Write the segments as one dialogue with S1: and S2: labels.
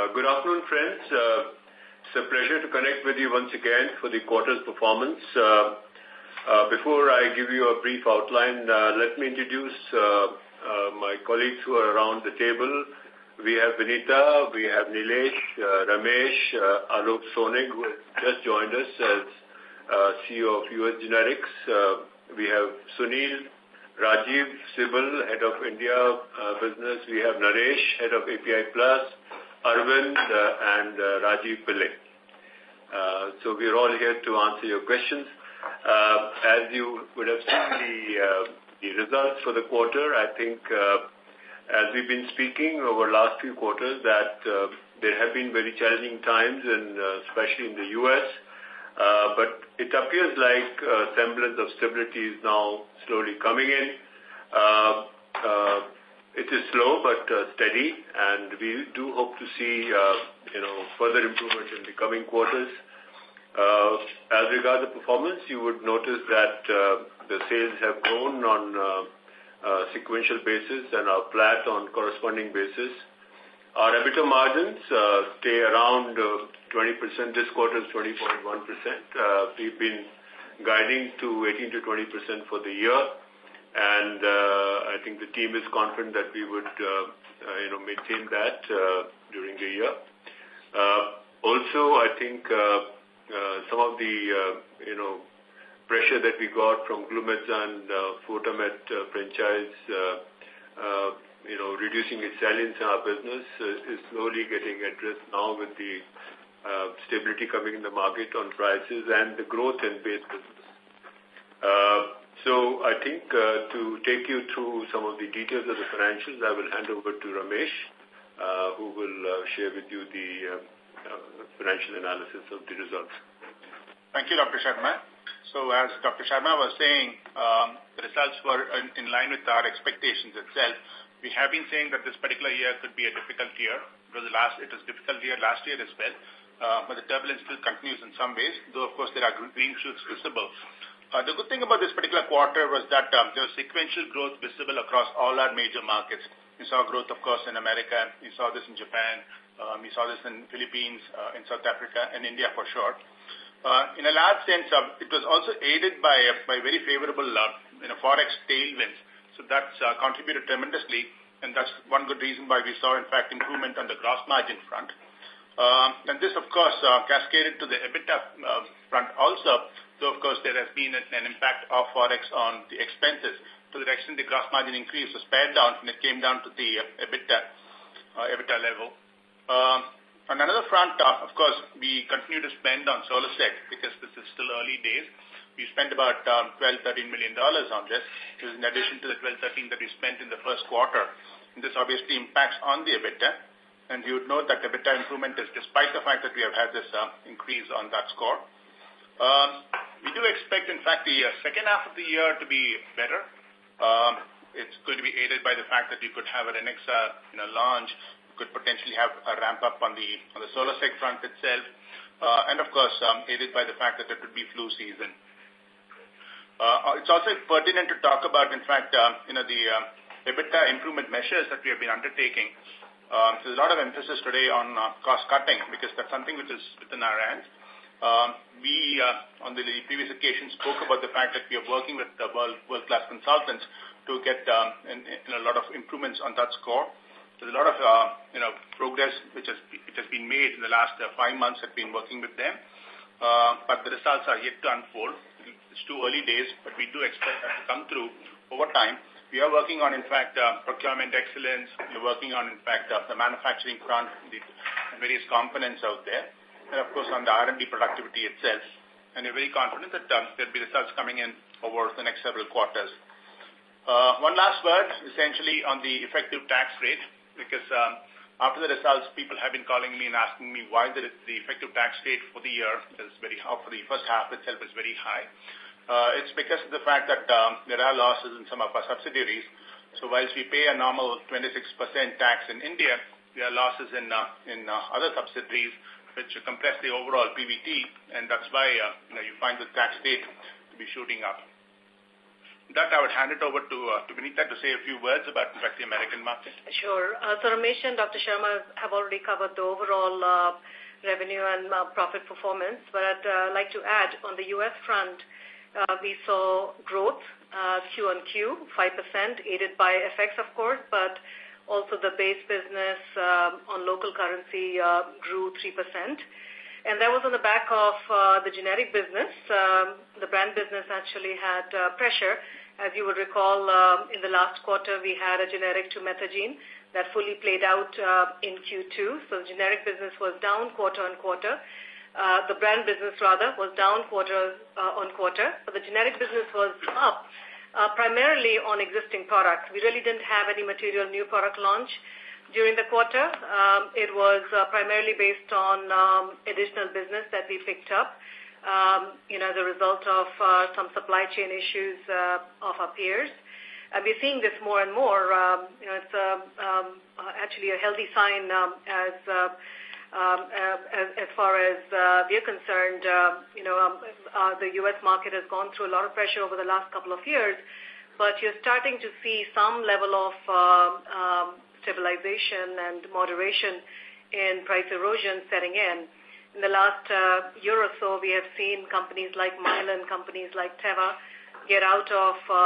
S1: Uh, good afternoon, friends. Uh, it's a pleasure to connect with you once again for the quarter's performance. Uh, before I give you a brief outline, let me introduce my colleagues who are around the table. We have Vinita, we have Nilesh, Ramesh, Alok Sonig, who just joined us as CEO of US Generics. We have Sunil, Rajiv, Sibal, Head of India Business. We have Naresh, Head of API Plus. Arvind uh, and uh, Rajiv Pillai. Uh, so we're all here to answer your questions. As you would have seen the results for the quarter, I think as we've been speaking over the last few quarters that there have been very challenging times, and especially in the U.S., but it appears like a semblance of stability is now slowly coming in. It is slow but uh, steady, and we do hope to see uh, you know further improvement in the coming quarters. Uh, as regards the performance, you would notice that uh, the sales have grown on uh, uh, sequential basis and are flat on corresponding basis. Our EBITDA margins stay around 20%. This quarter is 20.1%. we've been guiding to 18 to 20% for the year and uh, I think the team is confident that we would uh, uh, you know, maintain that during the year. Also, I think some of the you know, pressure that we got from Glumet and Fortamet franchise, you know, reducing its salience in our business is slowly getting addressed now with the stability coming in the market on prices and the growth in base business. I think uh, to take you through some of the details of the financials, I will hand over to Ramesh, uh, who will uh, share with you the uh, uh, financial analysis of the results.
S2: Thank you, Dr. Sharma. So as Dr. Sharma was saying, um, the results were in, in line with our expectations itself. We have been saying that this particular year could be a difficult year. It was, the last, it was difficult year last year as well. Uh, but the turbulence still continues in some ways, though, of course, there are green shoots visible. Uh, the good thing about this particular quarter was that um, there was sequential growth visible across all our major markets. We saw growth, of course, in America. We saw this in Japan. Um, we saw this in Philippines, uh, in South Africa, and India for sure. Uh, in a large sense, uh, it was also aided by, uh, by very favorable uh, you know, forex tailwinds. So that's uh, contributed tremendously, and that's one good reason why we saw, in fact, improvement on the gross margin front. Uh, and this, of course, uh, cascaded to the EBITDA uh, front also, so of course, there has been an impact of Forex on the expenses. To the extent the gross margin increase was pared down and it came down to the uh, EBITDA, uh, EBITDA level. Um, on another front, uh, of course, we continue to spend on Solosec because this is still early days. We spent about um, 12, 13 million dollars on this. This is in addition to the 12, 13 that we spent in the first quarter. And this obviously impacts on the EBITDA. And you would note that EBITDA improvement is despite the fact that we have had this uh, increase on that score. Um, we do expect, in fact, the uh, second half of the year to be better. Um, it's going to be aided by the fact that you could have an Exa you know, launch, you could potentially have a ramp up on the on the solar sec front itself, uh, and of course um, aided by the fact that it could be flu season. Uh, uh, it's also pertinent to talk about, in fact, uh, you know the uh, EBITDA improvement measures that we have been undertaking. Um, so there's a lot of emphasis today on uh, cost cutting because that's something which is within our hands. Um, we, uh, on the previous occasion, spoke about the fact that we are working with uh, world-class consultants to get um, a lot of improvements on that score. There's a lot of uh, you know, progress which has, which has been made in the last five months I've been working with them. But the results are yet to unfold. It's too early days, but we do expect that to come through over time. We are working on, in fact, uh, procurement excellence. We're working on, in fact, uh, the manufacturing front, the various components out there and of course on the R&D productivity itself. And we're very confident that um, there'll be results coming in over the next several quarters. Uh, one last word, essentially, on the effective tax rate, because um, after the results, people have been calling me and asking me why the, the effective tax rate for the year is very high, for the first half itself is very high. Uh, it's because of the fact that um, there are losses in some of our subsidiaries. So whilst we pay a normal 26% tax in India, there are losses in, uh, in uh, other subsidiaries which compress the overall PBT, and that's why uh, you, know, you find the tax rate to be shooting up. That I would hand it over to, uh, to Vinita to say a few words about, in fact, the American market.
S3: Sure. Uh, so Ramesh and Dr. Sharma have already covered the overall uh, revenue and uh, profit performance, but I'd uh, like to add on the U.S. front, uh, we saw growth uh, Q on Q, 5%, aided by effects, of course, but also, the base business uh, on local currency uh, grew 3%. And that was on the back of uh, the generic business. Um, the brand business actually had pressure. As you would recall, um, in the last quarter, we had a generic to Methergine that fully played out in Q2. So the generic business was down quarter on quarter. The brand business, rather, was down quarter on quarter. But the generic business was up uh, primarily on existing products. We really didn't have any material new product launch during the quarter. Um, it was uh, primarily based on um, additional business that we picked up um, you know, as a result of uh, some supply chain issues uh, of our peers. And we're seeing this more and more. Um, you know, it's um, um, uh, um, actually a healthy sign um, as uh, um, as, as, far as uh, we're concerned, uh, you know, um, uh, the U.S. market has gone through a lot of pressure over the last couple of years, but you're starting to see some level of um, um stabilization and moderation in price erosion setting in. In the last uh, year or so, we have seen companies like Mylan, companies like Teva, get out of uh,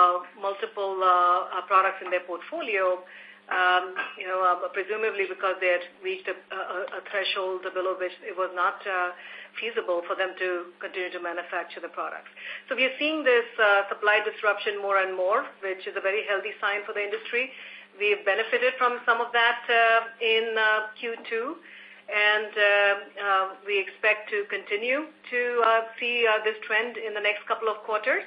S3: multiple uh, products in their portfolio um, you know, uh, presumably because they had reached a, a, a threshold below which it was not uh, feasible for them to continue to manufacture the products. So we are seeing this uh, supply disruption more and more, which is a very healthy sign for the industry. We've benefited from some of that uh, in uh, Q2, and uh, uh, we expect to continue to uh, see uh, this trend in the next couple of quarters.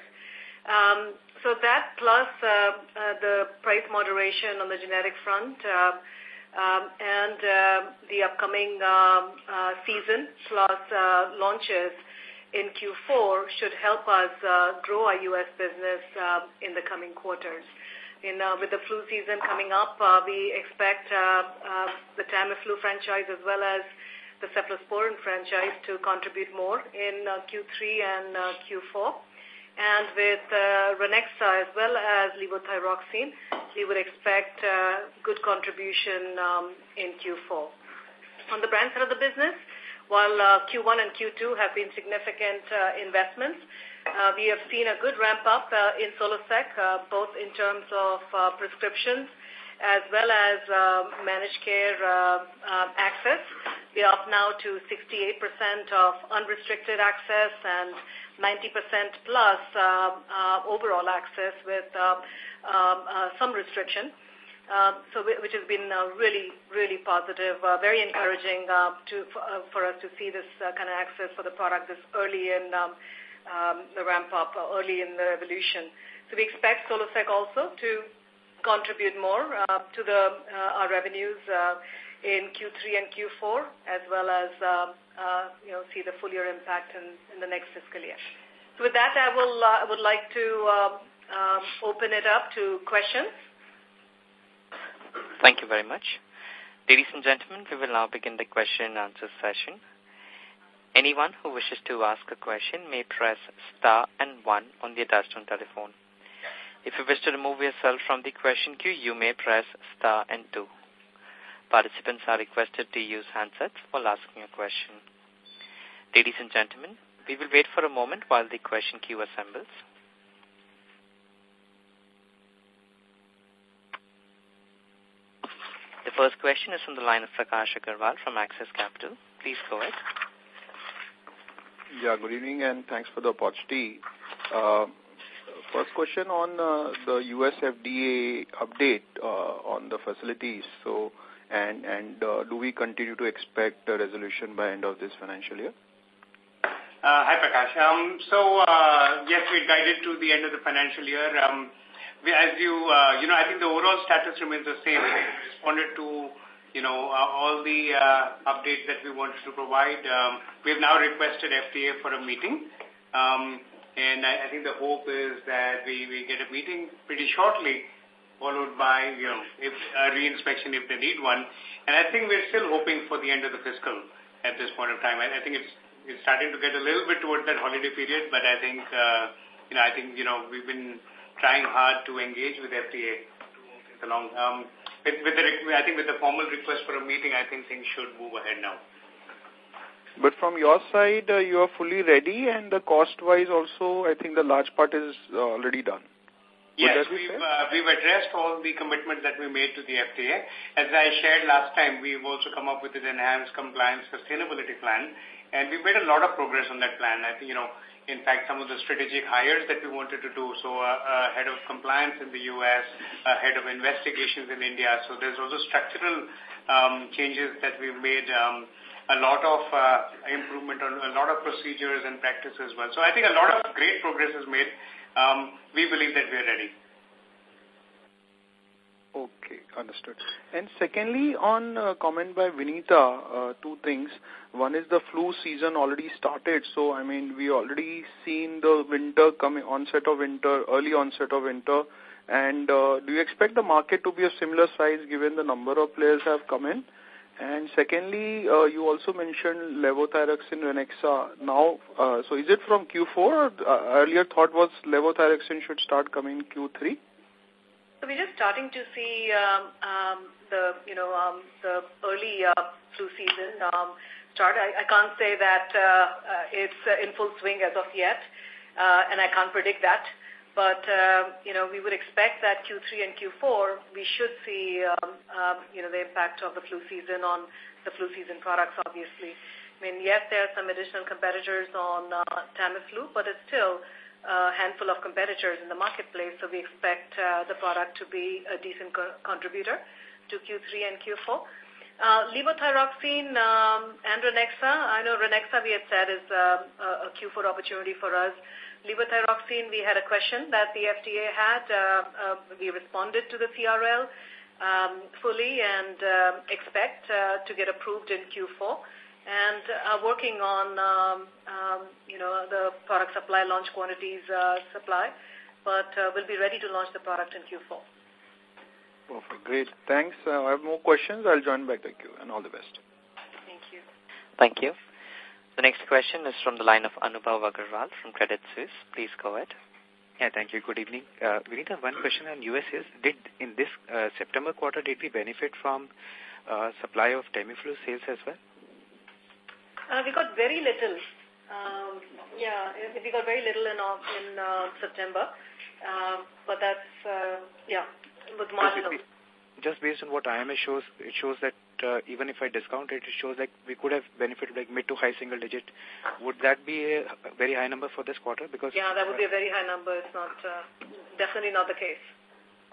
S3: Um, so that plus uh, uh, the price moderation on the generic front uh, um, and the upcoming um, season plus launches in Q4 should help us grow our U.S. business um, in the coming quarters. And, with the flu season coming up, we expect the Tamiflu franchise as well as the cephalosporin franchise to contribute more in Q3 and Q4 and with uh, Ranexa as well as levothyroxine, we would expect uh, good contribution um, in Q4. On the brand side of the business, while uh, Q1 and Q2 have been significant uh, investments, uh, we have seen a good ramp up uh, in Solosec, uh, both in terms of uh, prescriptions as well as uh, managed care uh, uh, access. We are up now to 68% of unrestricted access and 90% plus um, uh, overall access with um, um, uh, some restriction. so which has been uh, really, really positive, very encouraging to, for us to see this kind of access for the product this early in um, um, the ramp up, early in the evolution. So we expect SoloSec also to contribute more uh, to the uh, our revenues uh, in Q3 and Q4, as well as uh, uh, you know see the full year impact in, in the next fiscal year. So with that, I will uh, I would like to um, um, open it up to questions.
S4: Thank you very much. Ladies and gentlemen, we will now begin the question and answer session. Anyone who wishes to ask a question may press star and one on the touchstone telephone. If you wish to remove yourself from the question queue, you may press star and two. Participants are requested to use handsets while asking a question. Ladies and gentlemen, we will wait for a moment while the question queue assembles. The first question is from the line of Prakash Agarwal from Axis Capital. Please go ahead.
S5: Yeah, good evening and thanks for the opportunity. Uh, first question on uh, the US FDA update uh, on the facilities. So, and and uh, do we continue to expect a resolution by end of this financial year?
S6: Uh, hi, Prakash. Um, so, uh, yes, we guided to the end of the financial year. Um, we, as you, uh, you know, I think the overall status remains the same. We responded to, you know, uh, all the uh, updates that we wanted to provide. Um, we've now requested FDA for a meeting. Um, and I, I think the hope is that we, we get a meeting pretty shortly followed by, you know, if a reinspection if they need one. And I think we're still hoping for the end of the fiscal at this point of time. I, I think it's it's starting to get a little bit towards that holiday period, but I think, uh, you know, I think, you know, we've been trying hard to engage with FDA the long, um, with, with the, I think with the formal request for a meeting, I think things should move ahead now.
S5: But from your side, uh, you are fully ready and the cost-wise also, I think the large part is uh, already done. Yes,
S6: we've, uh, we've addressed all the commitments that we made to the FDA. As I shared last time, we've also come up with an enhanced compliance sustainability plan, and we have made a lot of progress on that plan. I think, you know, in fact, some of the strategic hires that we wanted to do, so uh, uh, head of compliance in the U.S., uh, head of investigations in India, so there's also structural um, changes that we've made um, a lot of uh, improvement on a lot of procedures and practices as well. So I think a lot of great progress is made um, we believe that we are ready.
S5: Okay, understood. And secondly, on uh, comment by Vinita, uh, two things. One is the flu season already started. So, I mean, we already seen the winter coming, onset of winter, early onset of winter. And uh, do you expect the market to be of similar size given the number of players have come in? And secondly, uh, you also mentioned levothyroxine Ranexa. Now, uh, so is it from Q4 or uh, earlier thought was levothyroxine should start coming Q3?
S3: So we're just starting to see um, um, the, you know, um, the early uh, flu season um, start. I, I can't say that uh, uh, it's uh, in full swing as of yet, uh, and I can't predict that. But um, you know, we would expect that Q3 and Q4, we should see um, um, you know, the impact of the flu season on the flu season products, obviously. I mean, yes, there are some additional competitors on uh, Tamiflu, but it's still uh, a handful of competitors in the marketplace, so we expect uh, the product to be a decent co contributor to Q3 and Q4. Uh, levothyroxine, um, and Ranexa. I know Ranexa, we had said, is uh, a Q4 opportunity for us. Levothyroxine, we had a question that the FDA had. Uh, uh, we responded to the CRL um, fully and uh, expect to get approved in Q4 and are working on um, um, you know the product supply launch quantities supply, but we'll be ready to launch the product in Q4.
S5: Perfect. Great. Thanks. I have more questions. I'll join back the queue and all the best.
S3: Thank you.
S4: Thank you. The next question is from the line of Anubhav Agarwal from Credit Suisse. Please go ahead. Yeah, thank you. Good evening. Uh, we need one question on U.S. is, did in this
S7: uh, September quarter, did we benefit from uh, supply of Tamiflu sales as well?
S3: Uh, we got very little. Um, yeah, we got very little in, in uh, September. Uh, but that's, uh, yeah, it was marginal.
S7: Just based on what IMS shows, it shows that uh, even if I discount it, it shows like we could have benefited like mid to high single digit. Would that be a very high number for this quarter? Because Yeah, that would be a very
S3: high number. It's not, uh, definitely not the case.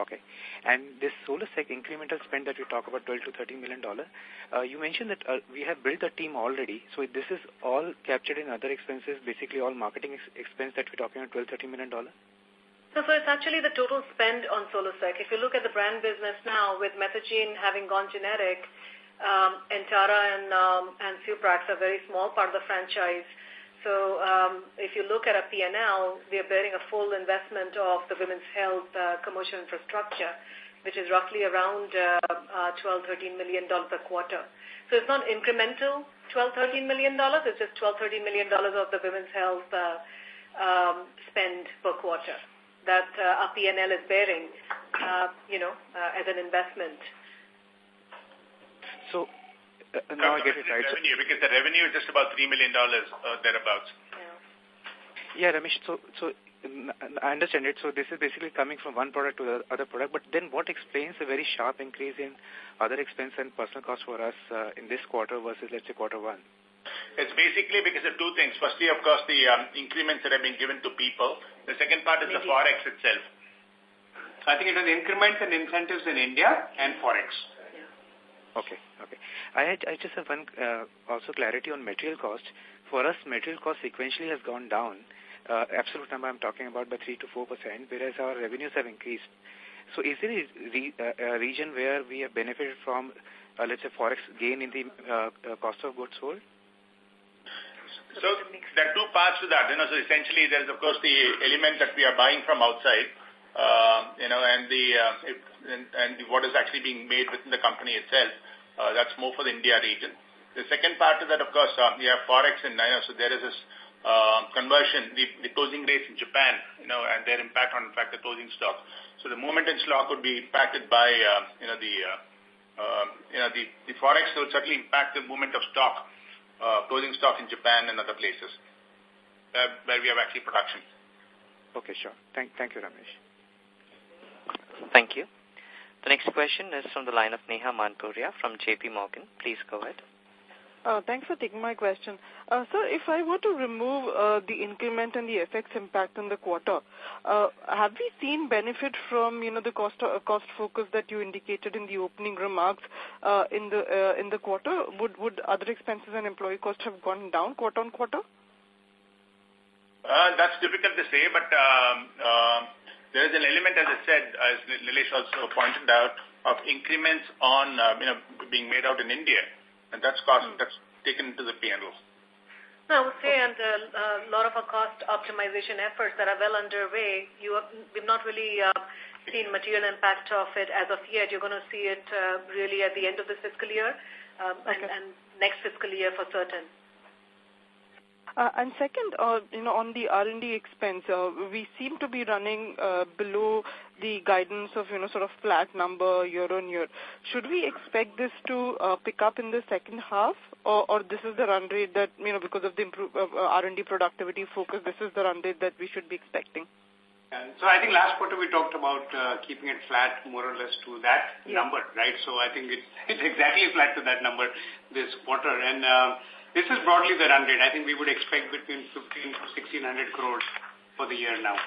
S7: Okay. And this Solosec incremental spend that we talk about, 12 to 13 million dollar, uh, you mentioned that uh, we have built the team already. So this is all captured in other expenses, basically all marketing ex expense that we're talking about, 12, 13 million dollar.
S3: So, so it's actually the total spend on SoloSec. If you look at the brand business now with Methergine having gone generic, um, Antara and, um, and Suprax are very small part of the franchise. So um, if you look at our P&L, we are bearing a full investment of the women's health uh, commercial infrastructure, which is roughly around uh, uh, 12, 13 million dollars a quarter. So it's not incremental 12, 13 million dollars. It's just 12, 13 million dollars of the women's health uh, um, spend per quarter that uh, our PNL is bearing, uh, you know, uh, as an investment.
S7: So, uh, uh now I get it right. Revenue,
S2: because the revenue is just about $3 million uh, thereabouts.
S7: Yeah. yeah, Ramesh, so, so I understand it. So this is basically coming from one product to the other product. But then what explains the very sharp increase in other expense and personal cost for us uh, in this quarter versus, let's say, quarter one?
S2: It's basically because of two things. Firstly, of course, the um, increments that have been given to people
S6: the second part is the forex itself. I think it was increments and incentives in India and forex.
S7: Okay, okay. I, had, I just have one uh, also clarity on material cost. For us, material cost sequentially has gone down. Uh, absolute number I'm talking about by 3 to 4%, whereas our revenues have increased. So is there a, re, uh, a region where we have benefited from, uh, let's say, forex gain in the uh, uh cost of goods sold?
S2: So there are two parts to that. You know, so essentially there is, of course, the element that we are buying from outside, uh, you know, and the uh, and, and what is actually being made within the company itself. Uh, that's more for the India region. The second part to that, of course, uh, we have forex in you know, so there is this uh, conversion, the, the closing rates in Japan, you know, and their impact on, in fact, the closing stock. So the movement in stock would be impacted by, uh, you know, the, uh, uh, you know, the, the forex will certainly impact the movement of stock uh, closing stock in Japan and other places uh, where we have actually production.
S7: Okay, sure. Thank, thank you, Ramesh. Thank you. The
S4: next question is from the line of Neha Manpuria from JP Morgan. Please go ahead.
S8: Uh, thanks for taking my question. Uh, sir, if I were to remove uh, the increment and the FX impact in the quarter, have we seen benefit from the cost focus that you indicated in the opening remarks in the quarter? Would other expenses and employee costs have gone down quarter-on-quarter?
S2: That's difficult to say, but um, um, there is an element, as I said, as Nilesh also pointed out, of increments on being made out in India and that's cost mm. that's taken into the P&L.
S3: No, I would say, and uh, a lot of our cost optimization efforts that are well underway, you have, we've not really uh, seen material impact of it as of yet. You're going to see it uh, really at the end of this fiscal year um, okay. and, and next fiscal year for certain.
S8: Uh, and second, uh, you know, on the R&D expense, uh, we seem to be running below the guidance of, you know, sort of flat number year-on-year. Should we expect this to pick up in the second half, or, or this is the run rate that, you know, because of the R&D productivity focus, this is the run rate that we should be expecting?
S6: So I think last quarter we talked about uh, keeping it flat more or less to that number, right? So I think it's, exactly flat to that number this quarter. And this is broadly the run rate. I think we would expect between 15 to 1600 crores for the year now.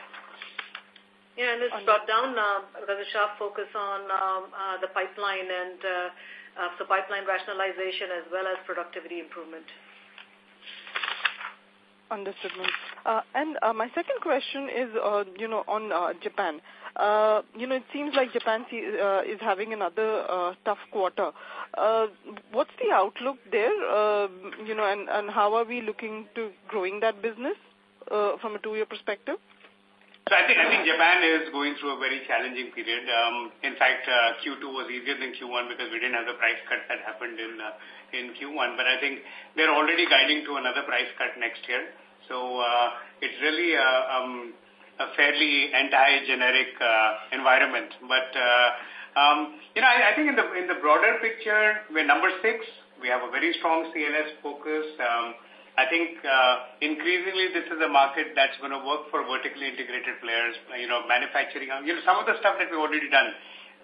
S3: Yeah, and it's brought down uh, of a sharp focus on um, uh, the pipeline and uh, uh, so pipeline rationalization as well as productivity improvement.
S8: Understood, uh, and uh, my second question is uh, you know, on Japan. You know, It seems like Japan is having another tough quarter. What's the outlook there, You know, and and how are we looking to growing that business from a two-year perspective?
S6: So I think I think Japan is going through a very challenging period. Um, in fact, Q2 was easier than Q1 because we didn't have the price cut that happened in in Q1. But I think they're already guiding to another price cut next year. So uh, it's really a, uh, um, a fairly anti-generic uh, environment. But, um, you know, I, I, think in the, in the broader picture, we're number six. We have a very strong CNS focus. Um, I think uh, increasingly this is a market that's going to work for vertically integrated players, you know, manufacturing. You know, some of the stuff that we've already done,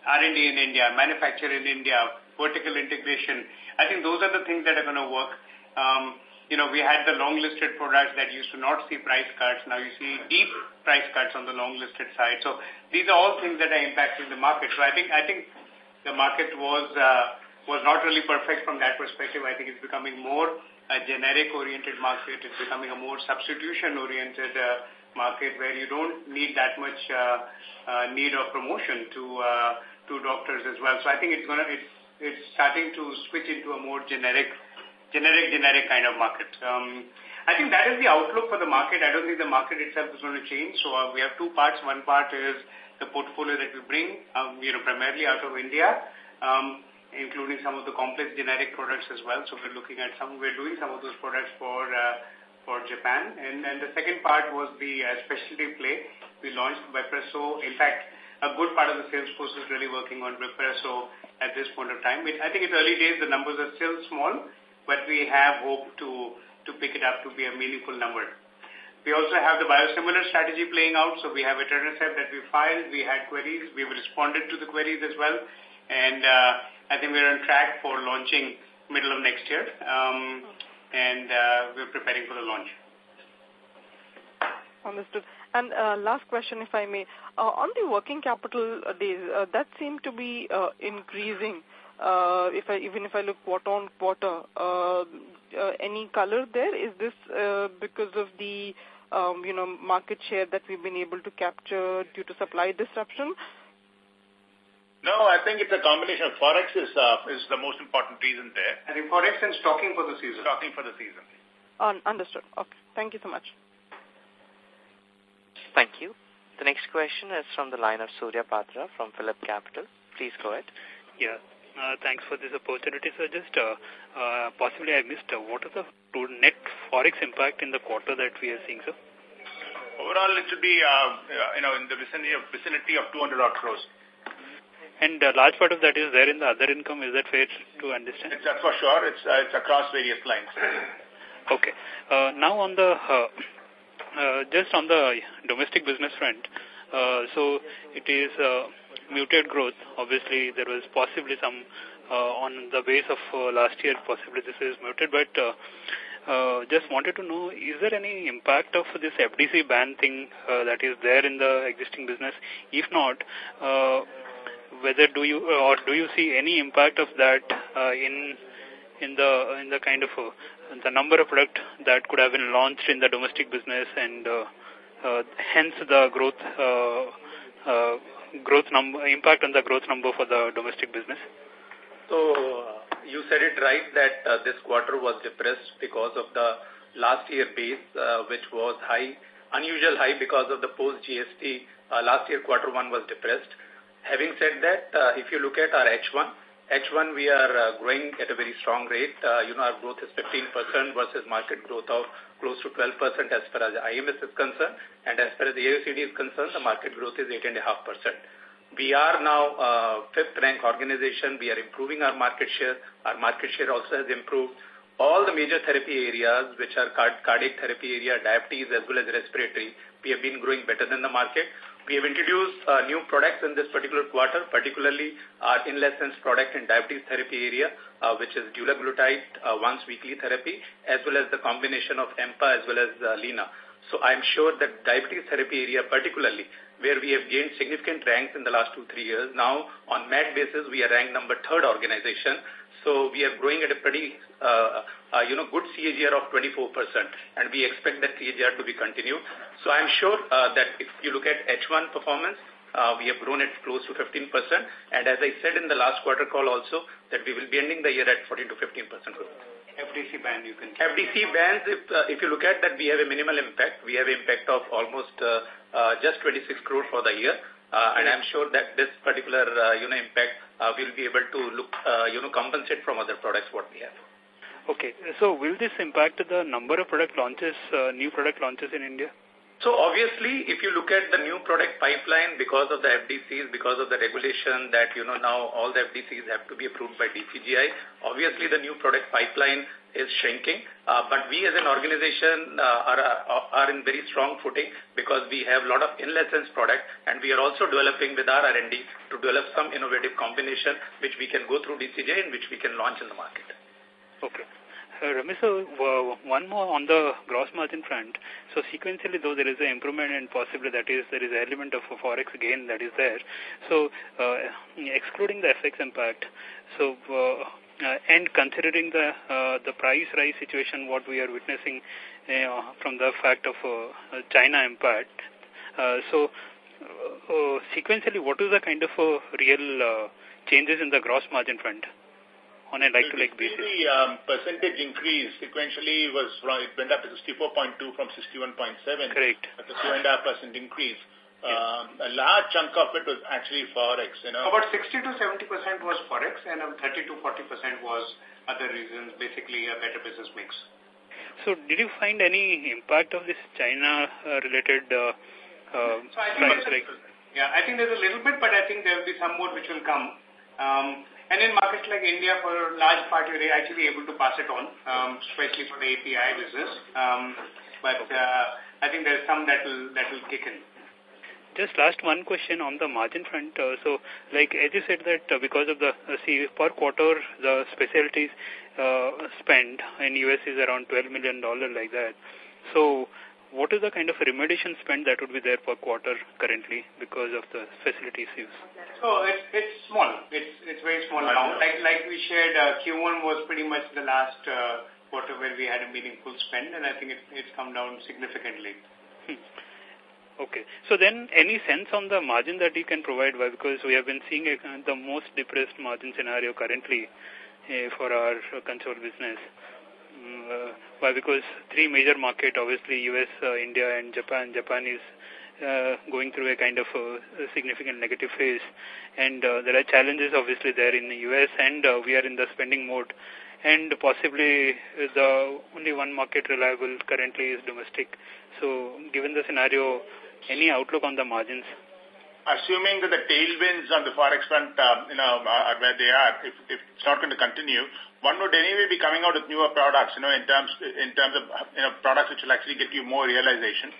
S6: R&D in India, manufacture in India, vertical integration, I think those are the things that are going to work. Um, you know, we had the long-listed products that used to not see price cuts. Now you see deep price cuts on the long-listed side. So these are all things that are impacting the market. So I think I think the market was uh, was not really perfect from that perspective. I think it's becoming more a generic-oriented market. It's becoming a more substitution-oriented uh, market where you don't need that much uh, uh, need of promotion to uh, to doctors as well. So I think it's gonna it's it's starting to switch into a more generic generic, generic kind of market. Um, I think that is the outlook for the market. I don't think the market itself is going to change. So uh, we have two parts. One part is the portfolio that we bring, um, you know, primarily out of India, um, including some of the complex generic products as well. So we're looking at some, we're doing some of those products for uh, for Japan. And then the second part was the uh, specialty play. We launched Wepresso. In fact, a good part of the sales force is really working on Wepresso at this point of time. It, I think it's early days. The numbers are still small but we have hope to, to pick it up to be a meaningful number. We also have the biosimilar strategy playing out, so we have a Etanercept that we filed, we had queries, we've responded to the queries as well, and uh, I think we're on track for launching middle of next year, um, and uh, we're preparing for the launch.
S8: Understood. And uh, last question, if I may. Uh, on the working capital uh, days, uh, that seemed to be uh, increasing. Uh, if I, even if I look quarter-on-quarter. Uh, uh, any color there? Is this because of the, um, you know, market share that we've been able to capture due to supply disruption?
S2: No, I think it's a combination. Forex is the most important reason there. I think Forex and stocking for the season. Stocking
S4: for the season.
S8: Understood. Okay. Thank you so much.
S4: Thank you. The next question is from the line of Surya Patra from Capital. Please go ahead. Yeah. Uh, thanks for this opportunity, sir. Just uh, uh, possibly I missed, uh, what is
S9: the net forex impact in the quarter that we are seeing, sir? Overall, it should be
S2: uh, uh you know in the vicinity of, vicinity of 200 odd crores.
S9: And a uh, large part of that is there in the other income. Is that fair to understand? It's, that's for sure. It's uh, it's across various lines. okay. Uh, now on the uh, uh, just on the domestic business front, uh, so it is. Uh, muted growth. Obviously, there was possibly some uh, on the base of uh, last year, possibly this is muted, but uh, uh, just wanted to know, is there any impact of this FDC ban thing uh, that is there in the existing business? If not, uh, whether do you uh, or do you see any impact of that in in the in the kind of uh, the number of product that could have been launched in the domestic business and uh, uh, hence the growth uh, growth number, impact on the growth number for the domestic
S10: business? So, uh, you said it right that uh, this quarter was depressed because of the last year base, uh, which was high, unusual high because of the post-GST. Uh, last year quarter one was depressed. Having said that, uh, if you look at our H1, H1 we are uh, growing at a very strong rate. you know, our growth is 15% versus market growth of close to 12% as far as IMS is concerned. And as far as the AOCD is concerned, the market growth is 8.5%. We are now a uh, 5th rank organization. We are improving our market share. Our market share also has improved. All the major therapy areas, which are card cardiac therapy area, diabetes, as well as respiratory, we have been growing better than the market. We have introduced uh, new products in this particular quarter, particularly our in-lessons product in diabetes therapy area, uh, which is dulaglutide uh, once weekly therapy, as well as the combination of EMPA as well as uh, LENA. So I'm sure that diabetes therapy area particularly where we have gained significant ranks in the last two, three years. Now, on MAT basis, we are ranked number third organization. So we are growing at a pretty, uh, uh, you know, good CAGR of 24%, and we expect that CAGR to be continued. So I'm sure uh, that if you look at H1 performance, uh, we have grown at close to 15%. And as I said in the last quarter call also, that we will be ending the year at 14 to 15% growth. FDC ban you can... FDC bans, if, uh, if you look at that, we have a minimal impact. We have impact of almost uh, uh, just 26 crore for the year. Uh, and I'm sure that this particular, uh, you know, impact, uh, we'll be able to look, uh, you know, compensate from other products what we have.
S5: Okay. So will this
S9: impact the number of product launches, uh, new product launches in India?
S10: So obviously, if you look at the new product pipeline because of the FDCs, because of the regulation that, you know, now all the FDCs have to be approved by DCGI, obviously the new product pipeline is shrinking. Uh, but we as an organization uh, are, uh, are in very strong footing because we have a lot of in-license product and we are also developing with our R&D to develop some innovative combination which we can go through DCGI and which we can launch in the market. Okay.
S9: Uh, Ramesh, so uh, one more on the gross margin front. So sequentially, though there is an improvement and possibly that is there is an element of a forex gain that is there. So uh, excluding the FX impact, so uh, uh, and considering the uh, the price rise situation, what we are witnessing uh, from the fact of uh, uh China impact, uh, so uh, uh, sequentially, what is the kind of a real uh, changes in the gross margin front? on a like-to-like basis? The um,
S2: percentage increase sequentially was it went up to 64.2 from 61.7. Correct. That's a 2.5% increase.
S7: Yes. Um,
S6: a large chunk of it was actually forex. You
S2: know, about 60 to
S6: 70 percent was forex, and 30 to 40 percent was other reasons, basically a better business mix.
S9: So, did you find any impact of this China-related uh, uh, uh, so price a,
S6: Yeah, I think there's a little bit, but I think there will be some more which will come. Um, and in markets like India, for a large part, you're actually able to pass it on, um, especially for the API business. Um, but uh, I think there's some that will that will kick in.
S9: Just last one question on the margin front. Uh, so, like as you said that uh, because of the uh, see per quarter the specialties uh, spend in US is around 12 million dollar like that. So what is the kind of remediation spend that would be there per quarter currently because of the facilities use? So
S6: it's, it's small. It's, it's very small now. Like, like we shared, uh, Q1 was pretty much the last uh, quarter where we had a meaningful spend, and I think it, it's come down significantly. Hmm. Okay.
S9: So then any sense on the margin that you can provide? Why? Because we have been seeing a, uh, the most depressed margin scenario currently for our control business. Mm, uh, why? Because three major market, obviously US, uh, India and Japan. Japan is uh, going through a kind of a, uh, a significant negative phase. And there are challenges obviously there in the US and we are in the spending mode. And possibly the only one market reliable currently is domestic. So given the scenario, any outlook on the margins? assuming that the tailwinds on the forex front, um, you know, uh,
S2: are where they are, if, if it's not going to continue, one would anyway be coming out with newer products, you know, in terms in terms of you know products which will actually get you more realization.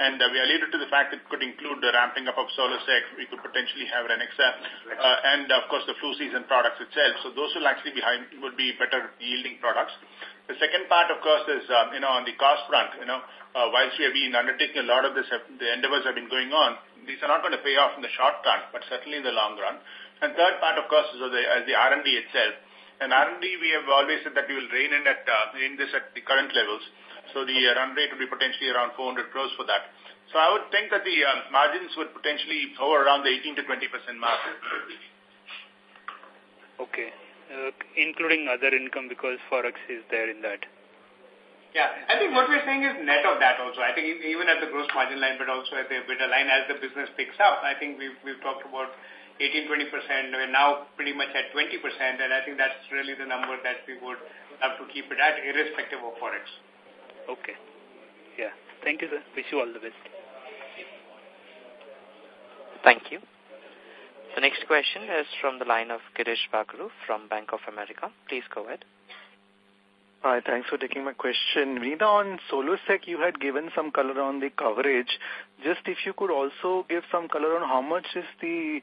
S2: And uh, we alluded to the fact that it could include the ramping up of Solosec. We could potentially have Ranexa, uh, and of course the flu season products itself. So those will actually be high, would be better yielding products. The second part, of course, is um, you know on the cost front. You know, uh, whilst we have been undertaking a lot of this, the endeavors have been going on these are not going to pay off in the short term, but certainly in the long run. And third part, of course, is the, the R&D itself. And R&D, we have always said that we will rein in at uh, this at the current levels. So the uh, run rate would be potentially around 400 crores for that. So I would think that the
S9: uh, margins would potentially hover around the 18 to 20 percent mark. Okay, uh, including other income because forex is there in that.
S6: Yeah, I think what we're saying is net of that also. I think even at the gross margin line, but also at the EBITDA line, as the business picks up, I think we've, we've talked about 18-20%. We're now pretty much at 20%, and I think that's really the number that we would have to keep it at, irrespective of Forex.
S4: Okay. Yeah. Thank you, sir. Wish you all the best. Thank you. The next question is from the line of Girish Bakhru from Bank of America. Please go ahead. Hi, thanks for taking my
S5: question. Vinita, on Solosec, you had given some color on the coverage. Just if you could also give some color on how much is the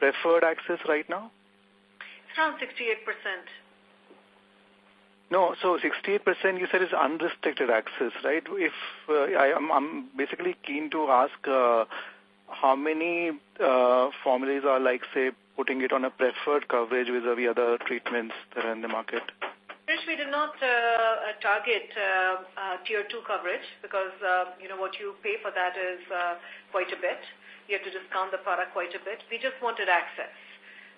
S5: preferred access right now?
S3: It's around 68%.
S5: No, so 68% you said is unrestricted access, right? If uh, I, am I'm basically keen to ask uh, how many uh, formularies are like, say, putting it on a preferred coverage vis-a-vis -vis other treatments that are in the market?
S3: we did not uh, uh, target uh, uh, tier two coverage because, uh, you know, what you pay for that is uh, quite a bit. You have to discount the product quite a bit. We just wanted access.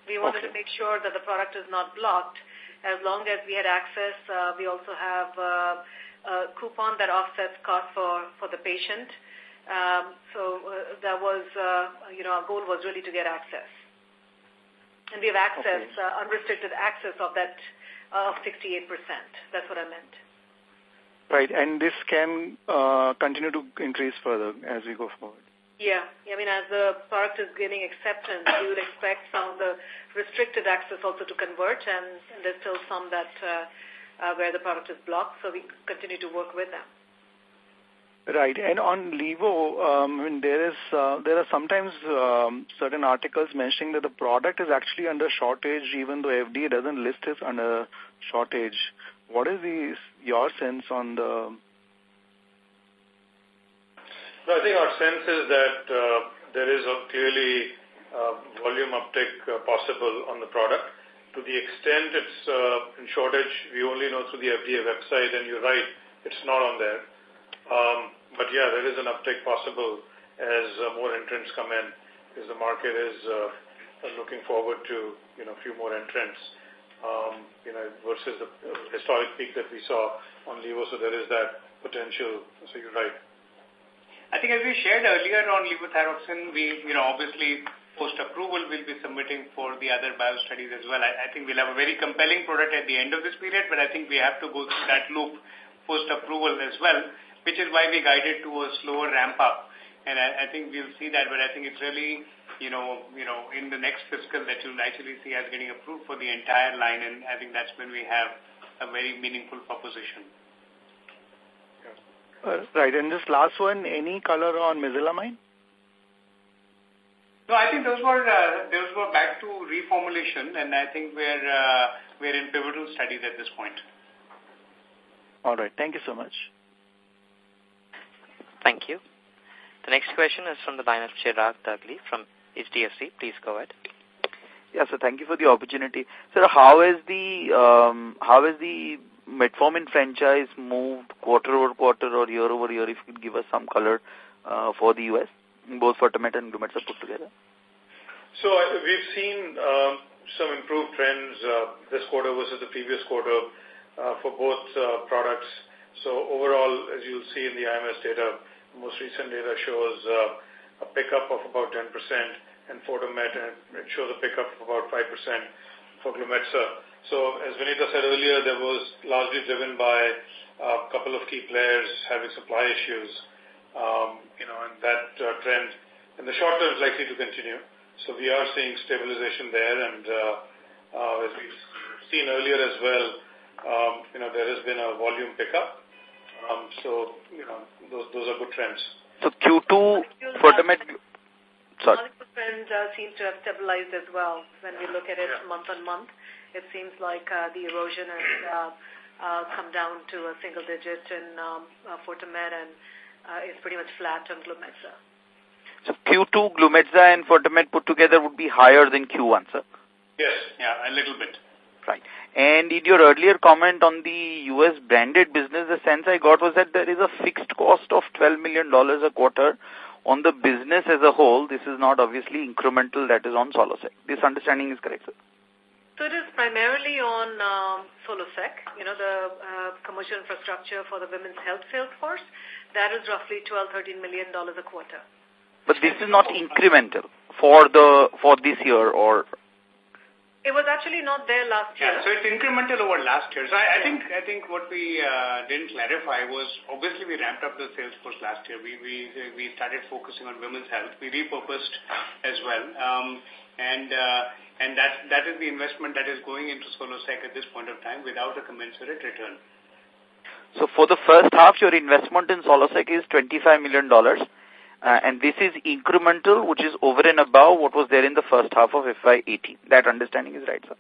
S3: We wanted okay. to make sure that the product is not blocked. As long as we had access, uh, we also have uh, a coupon that offsets cost for, for the patient. Um, so uh, that was, uh, you know, our goal was really to get access. And we have access, okay. uh, unrestricted access of that of 68%. That's what I meant.
S5: Right. And this can uh, continue to increase further as we go forward.
S3: Yeah. I mean, as the product is gaining acceptance, you would expect some of the restricted access also to convert, and there's still some that uh, uh, where the product is blocked, so we continue to work with them.
S5: Right. And on Levo, um, I mean, there is uh, there are sometimes um, certain articles mentioning that the product is actually under shortage, even though FDA doesn't list it under shortage. What is the, your sense on the?
S11: No, I think our sense is that uh, there is a clearly uh, volume uptick uh, possible on the product. To the extent it's uh, in shortage, we only know through the FDA website, and you're right, it's not on there. Um, but yeah, there is an uptick possible as uh, more entrants come in, because the market is uh, looking forward to you know a few more entrants um, you know versus the uh, historic peak that we saw on Levo. So there is that potential. So you're right.
S6: I think as we shared earlier on levothyroxine, we you know obviously post-approval we'll be submitting for the other bio studies as well. I, I think we'll have a very compelling product at the end of this period, but I think we have to go through that loop post-approval as well which is why we guided to a slower ramp up. And I, I think we'll see that, but I think it's really, you know, you know, in the next fiscal that you'll actually see us getting approved for the entire line, and I think that's when we have a very meaningful proposition.
S5: Uh, right, and this last one, any color on mesalamine?
S6: No, I think those were uh, those were back to reformulation, and I think we're uh, we're in pivotal studies at this point.
S5: All right, thank you so much.
S4: Thank you. The next question is from the line of Chirag Dudley from HDFC. Please go ahead.
S12: Yeah, so thank you for the opportunity. So how is the um, how is the metformin franchise moved quarter over quarter or year over year? If you could give us some color uh, for the US, both Fortamet and Glumet are put together.
S11: So uh, we've seen um, some improved trends uh, this quarter versus the previous quarter uh, for both uh, products. So overall, as you'll see in the IMS data, most recent data shows uh, a pickup of about 10% and Fortamet and uh, it shows a pickup of about 5% for Glumetza. So as Vinita said earlier, there was largely driven by uh, a couple of key players having supply issues, um, you know, and that uh, trend in the short term is likely to continue. So we are seeing stabilization there, and uh, uh, as we've seen earlier as well, um, you know, there has been a volume pickup,
S5: um, so, you know, those, those are good trends. So Q2,
S10: Fortamet...
S3: Sorry. Molecule trend uh, seems to have stabilized as well. When we look at it yeah. month on month, it seems like uh, the erosion has uh, uh, come down to a single digit in um, uh, Fortamet and uh, it's pretty much flat on Glumetza.
S12: So Q2, Glumetza and Fortamet put together would be higher than Q1, sir?
S3: Yes, yeah, a
S12: little bit. Right. And in your earlier comment on the U.S. branded business, the sense I got was that there is a fixed cost of $12 million a quarter on the business as a whole. This is not obviously incremental that is on Solosec. This understanding is correct, sir?
S3: So it is primarily on um, Solosec, you know, the uh, commercial infrastructure for the women's health sales force. That is roughly $12, $13 million a quarter.
S12: But this is not incremental for the for this year or
S3: it was actually not there last year. Yeah, so it's
S6: incremental over last year. So I, I think I think what we uh, didn't clarify was obviously we ramped up the sales force last year. We we we started focusing on women's health. We repurposed as well, um, and uh, and that that is the investment that is going into Solosec at this point of time without a commensurate return.
S12: So for the first half, your investment in Solosec is twenty five million dollars. Uh, and this is incremental, which is over and above what was there in the first half of FY18. That understanding is right, sir?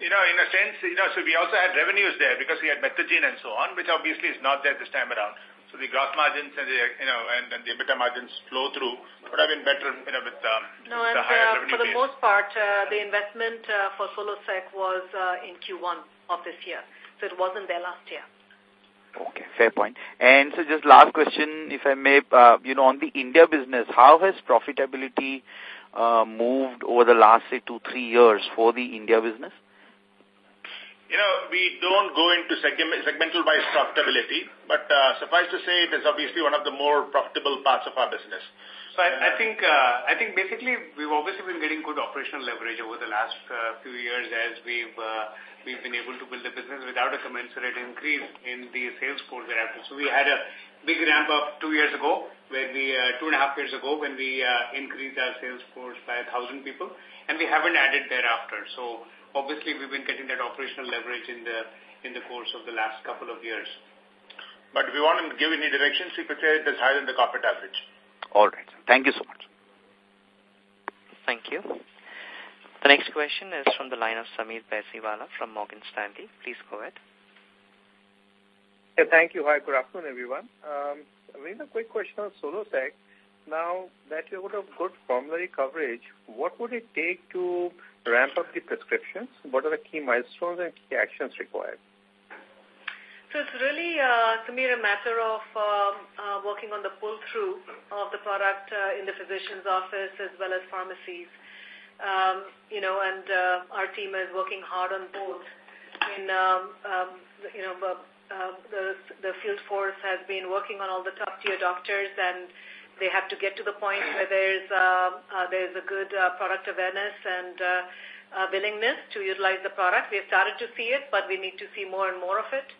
S2: you know, in a sense, you know, so we also had revenues there because we had Methergine and so on, which obviously is not there this time around. So the gross margins and the, you know, and, and the EBITDA margins flow through would have been better, you know, with um,
S3: no, with and the higher uh, revenue for the base. most part, uh, the investment uh, for Solosec was uh, in Q1 of this year. So it wasn't there last year.
S12: Okay, fair point. And so just last question, if I may, uh, you know, on the India business, how has profitability uh, moved over the last, say, two, three years for the India business?
S2: You know, we don't go into segmental by profitability, but uh, suffice to say it is obviously one of the more profitable parts of our business. So I, I think uh,
S6: I think basically we've obviously been getting good operational leverage over the last uh, few years as we've uh, we've been able to build the business without a commensurate increase in the sales force thereafter. So we had a big ramp up two years ago, where we uh, two and a half years ago when we uh, increased our sales force by a thousand people, and we haven't added thereafter. So obviously we've been getting that operational leverage in the in the course of the last couple of years. But if you want to give any directions, We could say it is higher than the corporate average.
S12: All right. Thank you
S4: so much. Thank you. The next question is from the line of Sameer Baisiwala from Morgan Stanley. Please go ahead.
S3: Yeah,
S13: thank you. Hi, good afternoon, everyone. Um, I mean, a quick question on Solosec. Now that you have have good formulary coverage, what would it take to ramp up the prescriptions? What are the key milestones and key actions required?
S3: So It's really, Sameer, uh, a matter of um, uh, working on the pull-through of the product uh, in the physician's office as well as pharmacies. Um, you know, and our team is working hard on both. In, um, you know, the field force has been working on all the top-tier doctors, and they have to get to the point where there's there's a good product awareness and willingness to utilize the product. We have started to see it, but we need to see more and more of it.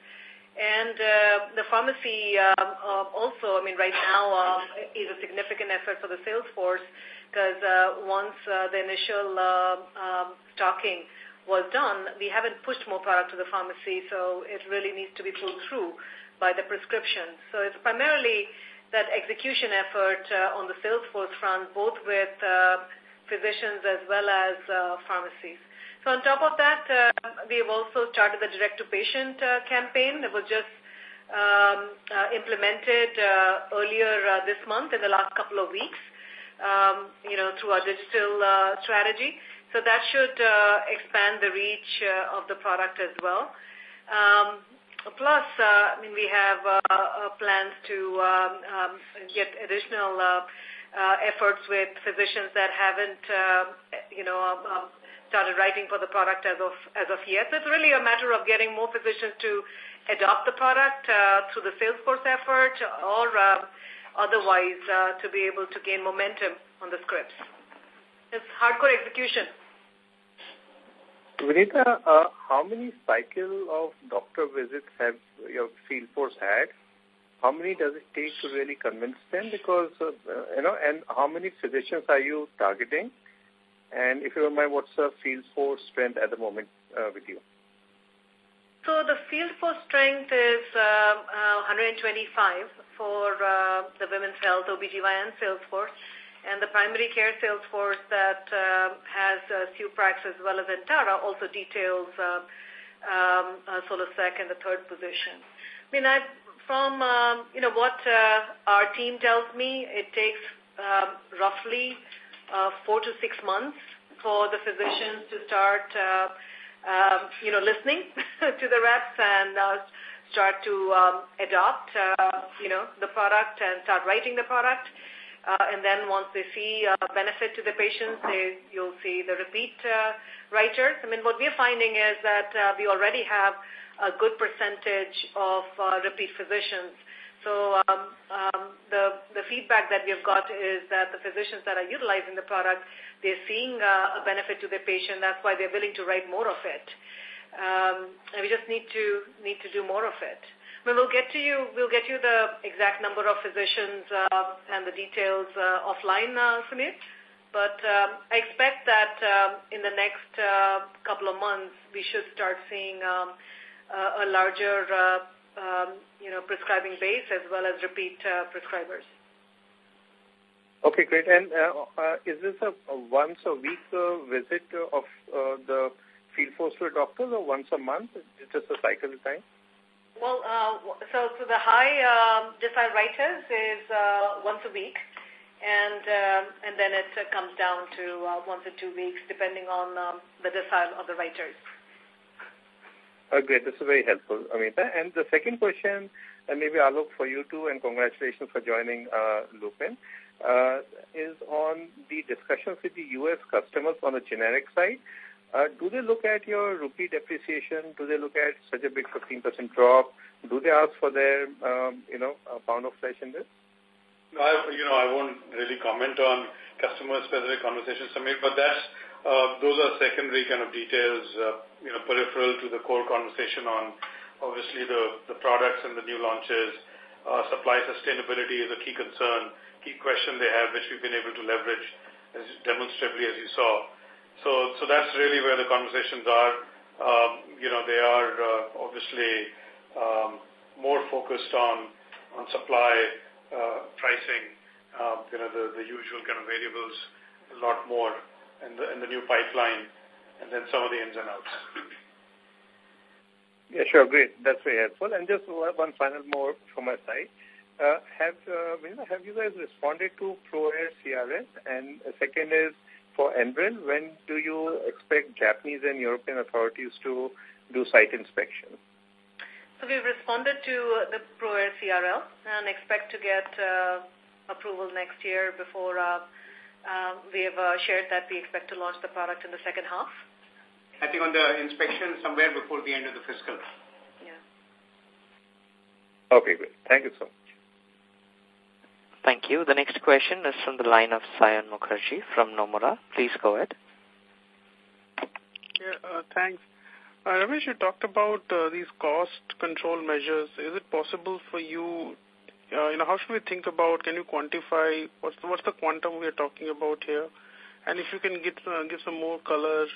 S3: And uh, The pharmacy um, um, also, I mean, right now, um, is a significant effort for the sales force because uh, once uh, the initial stocking was done, we haven't pushed more product to the pharmacy, so it really needs to be pulled through by the prescription. It's primarily that execution effort on the sales force front, both with physicians as well as pharmacies. So on top of that, uh, we have also started the direct-to-patient uh, campaign that was just um, uh, implemented uh, earlier uh, this month in the last couple of weeks, um, you know, through our digital uh, strategy. So that should uh, expand the reach uh, of the product as well. Um, plus, uh, I mean, we have uh, uh plans to um, um, get additional uh, uh, efforts with physicians that haven't, uh, you know, um, um started writing for the product as of, as of yet. So it's really a matter of getting more physicians to adopt the product uh, through the Salesforce effort or uh, otherwise uh, to be able to gain momentum on the scripts. It's hardcore execution.
S13: Vinita, uh, how many cycle of doctor visits have your field force had? How many does it take to really convince them? Because, uh, you know, and how many physicians are you targeting? And if you don't mind, what's the field force strength at the moment uh, with you?
S3: So the field force strength is uh, uh, 125 for the women's health OBGYN sales force and the primary care sales force that uh, has uh, Suprax as well as Antara also details uh, um, uh, Solosec in the third position. I mean, I, from um, you know what our team tells me, it takes um, roughly uh, four to six months for the physicians to start, uh, um, you know, listening to the reps and uh, start to um, adopt, uh, you know, the product and start writing the product. Uh, and then once they see uh, benefit to the patients, they, you'll see the repeat uh, writers. I mean, what we're finding is that uh, we already have a good percentage of uh, repeat physicians. So um, um, the, the feedback that we've got is that the physicians that are utilizing the product, they're seeing uh, a benefit to their patient. That's why they're willing to write more of it. Um, and we just need to need to do more of it. we'll get to you. We'll get you the exact number of physicians uh, and the details uh, offline, uh, Sunil. But um, I expect that um, in the next uh, couple of months we should start seeing um, a, a larger uh, um, you know, prescribing base as well as repeat uh, prescribers.
S13: Okay, great. And uh, uh, is this a, a once a week uh, visit of uh, the field force to a doctor or once a month? It's just a cycle time?
S3: Well, uh, so, so the high um, writers is uh, once a week, and um, and then it uh, comes down to uh, once or two weeks, depending on um, the decile of the writers.
S13: Uh, great. This is very helpful, Amita. And the second question, and maybe Alok for you too, and congratulations for joining uh, Lupin, uh, is on the discussions with the U.S. customers on the generic side. Uh, do they look at your rupee depreciation? Do they look at such a big 15% drop? Do they ask for their, um, you know, a pound of flesh in this? No, I, you know, I won't really comment
S11: on customer-specific conversations, Sameer, but that's, uh, those are secondary kind of details uh, you know, peripheral to the core conversation on obviously the, the products and the new launches. Uh, supply sustainability is a key concern, key question they have, which we've been able to leverage as demonstrably as you saw. So, so that's really where the conversations are. Um, you know, they are uh, obviously um, more focused on on supply uh, pricing. Uh, you know, the, the usual kind of variables a lot more, in the, in the new pipeline and then some of the ins and outs. Yeah, sure. Great. That's
S13: very helpful. And just one final more from my side. Uh, have, uh, have you guys responded to ProAir CRL? And second is for Enbrel, when do you expect Japanese and European authorities to do site inspection?
S3: So we've responded to the ProAir CRL and expect to get uh, approval next year before uh, uh, we have uh, shared that we expect to launch the product in the second half. I think
S6: on the inspection somewhere before the end of the fiscal.
S3: Yeah.
S4: Okay, great. Thank you so much. Thank you. The next question is from the line of Sayan Mukherjee from Nomura. Please go ahead.
S14: Yeah, uh, thanks. Uh, Ramesh, you talked about uh, these cost control measures. Is it possible for you, uh, you know, how should we think about, can you quantify, what's the, what's the quantum we are talking about here? And if you can get, uh, give some more color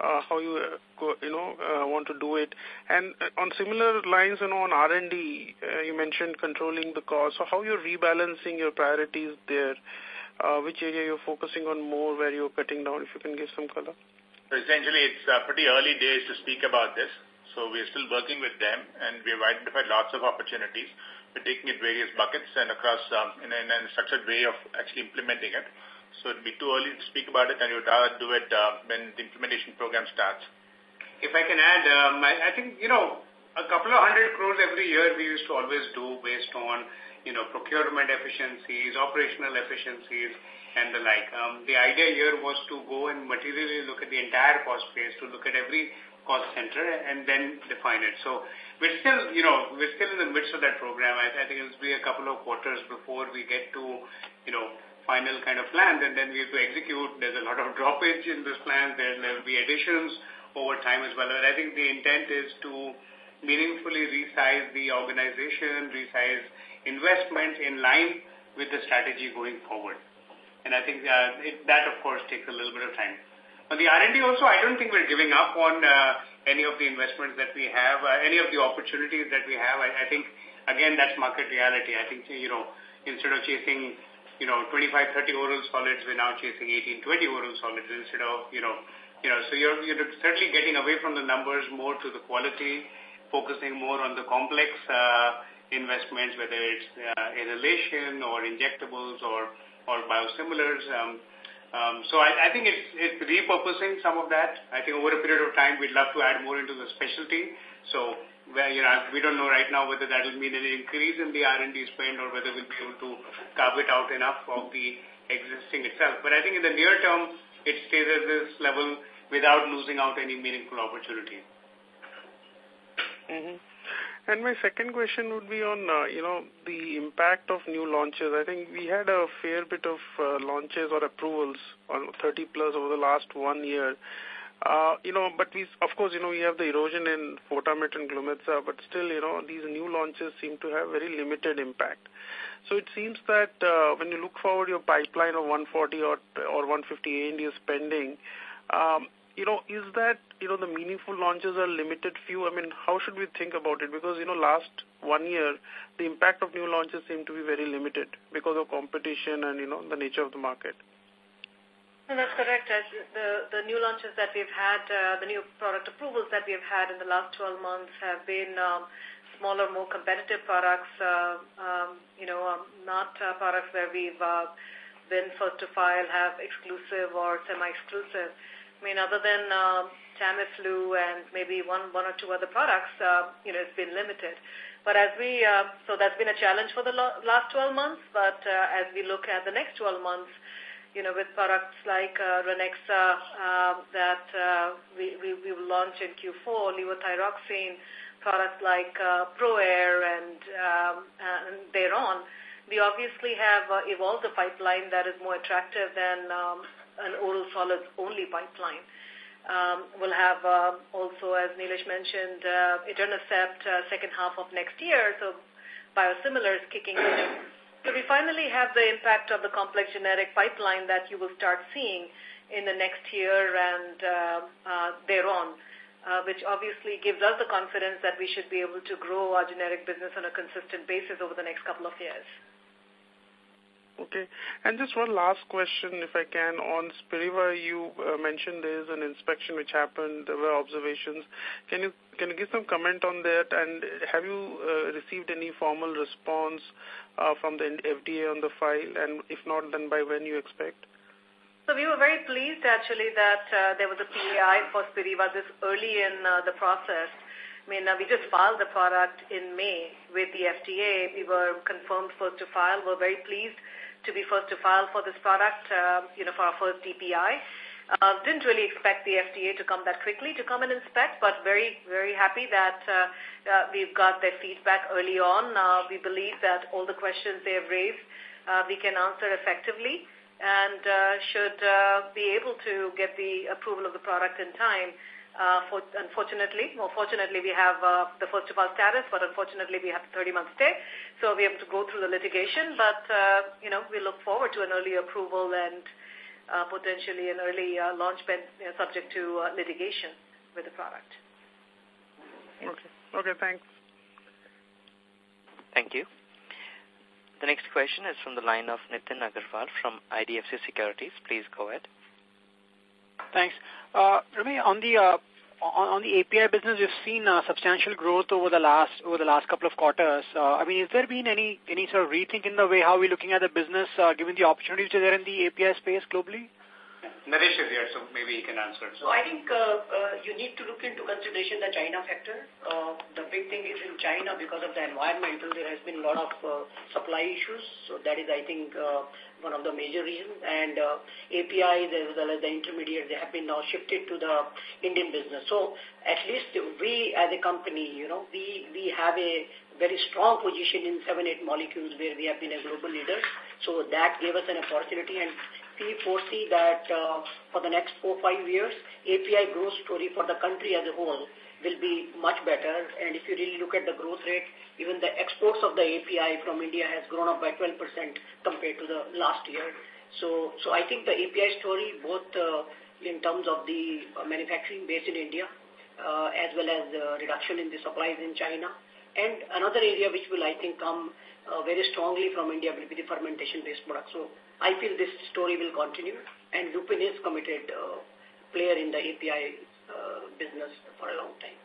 S14: uh, how you uh, you know uh, want to do it? and On similar lines you know on R&D, you mentioned controlling the cost. So How you're rebalancing your priorities there? Which area you're focusing on more, where you're cutting down, if you can give some color?
S2: Essentially, it's pretty early days to speak about this. So We're still working with them, and we've identified lots of opportunities. We're taking it various buckets and across um, in a structured way of actually implementing it so it'd be too early to speak about it, and you'd rather do it uh, when the implementation program starts.
S6: If I can add, um, I, I think, you know, a couple of hundred crores every year we used to always do based on, you know, procurement efficiencies, operational efficiencies, and the like. Um, the idea here was to go and materially look at the entire cost base, to look at every cost center and then define it. So we're still, you know, we're still in the midst of that program. I, I think it'll be a couple of quarters before we get to, you know, final kind of plans, and then we have to execute. There's a lot of droppage in this plan. There will be additions over time as well. And I think the intent is to meaningfully resize the organization, resize investments in line with the strategy going forward. And I think uh, it, that, of course, takes a little bit of time. On the R&D also, I don't think we're giving up on uh, any of the investments that we have, uh, any of the opportunities that we have. I, I think, again, that's market reality. I think, you know, instead of chasing you know, 25, 30 oral solids, we're now chasing 18, 20 oral solids instead of, you know, you know, so you're, you're certainly getting away from the numbers more to the quality, focusing more on the complex uh, investments, whether it's uh, inhalation or injectables or, or biosimilars. Um, um, so I, I think it's, it's repurposing some of that. I think over a period of time, we'd love to add more into the specialty. So where you know, we don't know right now whether that will mean an increase in the R&D spend or whether we'll be able to carve it out enough of the existing itself. But I think in the near term, it stays at this level without losing out any meaningful
S14: opportunity. Mm -hmm. And my second question would be on, uh, you know, the impact of new launches. I think we had a fair bit of uh, launches or approvals on 30 plus over the last one year. Uh, you know, but we, Of course, you know, we have the erosion in Fortamet and Glumetza, but still, you know, these new launches seem to have very limited impact. So It seems that uh, when you look forward your pipeline of 140 or or 150 a and um, You spending, is that you know the meaningful launches are limited few? I mean, How should we think about it? Because you know, last one year, the impact of new launches seem to be very limited because of competition and you know the nature of the market.
S3: No, that's correct. As the, the new launches that we've had, uh, the new product approvals that we've had in the last 12 months have been um, smaller, more competitive products, uh, um, you know, um, not uh, products where we've uh, been first to file, have exclusive or semi-exclusive. I mean, other than uh, Tamiflu and maybe one, one or two other products, uh, you know, it's been limited. But as we, uh, so that's been a challenge for the last 12 months, but uh, as we look at the next 12 months, you know, with products like uh, Ranexa uh, that uh, we, we, we will launch in Q4, levothyroxine, products like uh, ProAir and, um, and thereon, we obviously have uh, evolved a pipeline that is more attractive than um, an oral solids only pipeline. Um, we'll have uh, also, as Nilesh mentioned, uh, Etanercept uh, second half of next year, so biosimilars kicking in. So we finally have the impact of the complex generic pipeline that you will start seeing in the next year and uh, uh, thereon, uh, which obviously gives us the confidence that we should be able to grow our generic business on a consistent basis over the next couple of years.
S14: Okay. And just one last question, if I can, on Spiriva. You uh, mentioned there's an inspection which happened. There were observations. Can you can you give some comment on that? And have you uh, received any formal response uh, from the FDA on the file? And if not, then by when you expect?
S3: So we were very pleased, actually, that uh, there was a PAI for Spiriva this early in uh, the process. I mean, we just filed the product in May with the FDA. We were confirmed first to file. We're very pleased to be first to file for this product, you know, for our first DPI. Uh, didn't really expect the FDA to come that quickly to come and inspect, but very, very happy that uh, uh, we've got their feedback early on. Uh, we believe that all the questions they have raised uh, we can answer effectively and uh, should uh, be able to get the approval of the product in time. Uh, for, unfortunately, well, fortunately we have uh, the first of all status, but unfortunately we have the 30-month stay, so we have to go through the litigation. But uh, you know, we look forward to an early approval and uh, potentially an early uh, launch pen you uh, know, subject to uh, litigation with the product.
S4: Okay. Okay, thanks. Thank you. The next question is from the line of Nitin Agarwal from IDFC Securities. Please go ahead. Thanks. Uh, Rami, on the uh,
S7: on the API business, we've seen uh, substantial growth over the last over the last couple of quarters. Uh, I mean, is there been any any sort of rethink in the way how we're looking at the business, uh, given the opportunities that are in the API
S5: space globally?
S6: Naresh is here, so maybe he can answer.
S15: So I think uh, uh, you need to look into consideration the China factor. Uh, the big thing is in China because of the environmental, there has been a lot of uh, supply issues. So that is, I think, uh, one of the major reasons. And uh, APIs as well as the intermediates, they have been now shifted to the Indian business. So at least we as a company, you know, we, we have a very strong position in 7-8 molecules where we have been a global leader. So that gave us an opportunity and we foresee that uh, for the next 4-5 years, API growth story for the country as a whole will be much better. And if you really look at the growth rate, even the exports of the API from India has grown up by 12% compared to the last year. So, so I think the API story, both uh, in terms of the uh, manufacturing base in India, uh, as well as the reduction in the supplies in China, and another area which will, I think, come uh, very strongly from India will be the fermentation-based products. So I feel this story will continue, and Lupin is committed uh, player in the API business for a long time.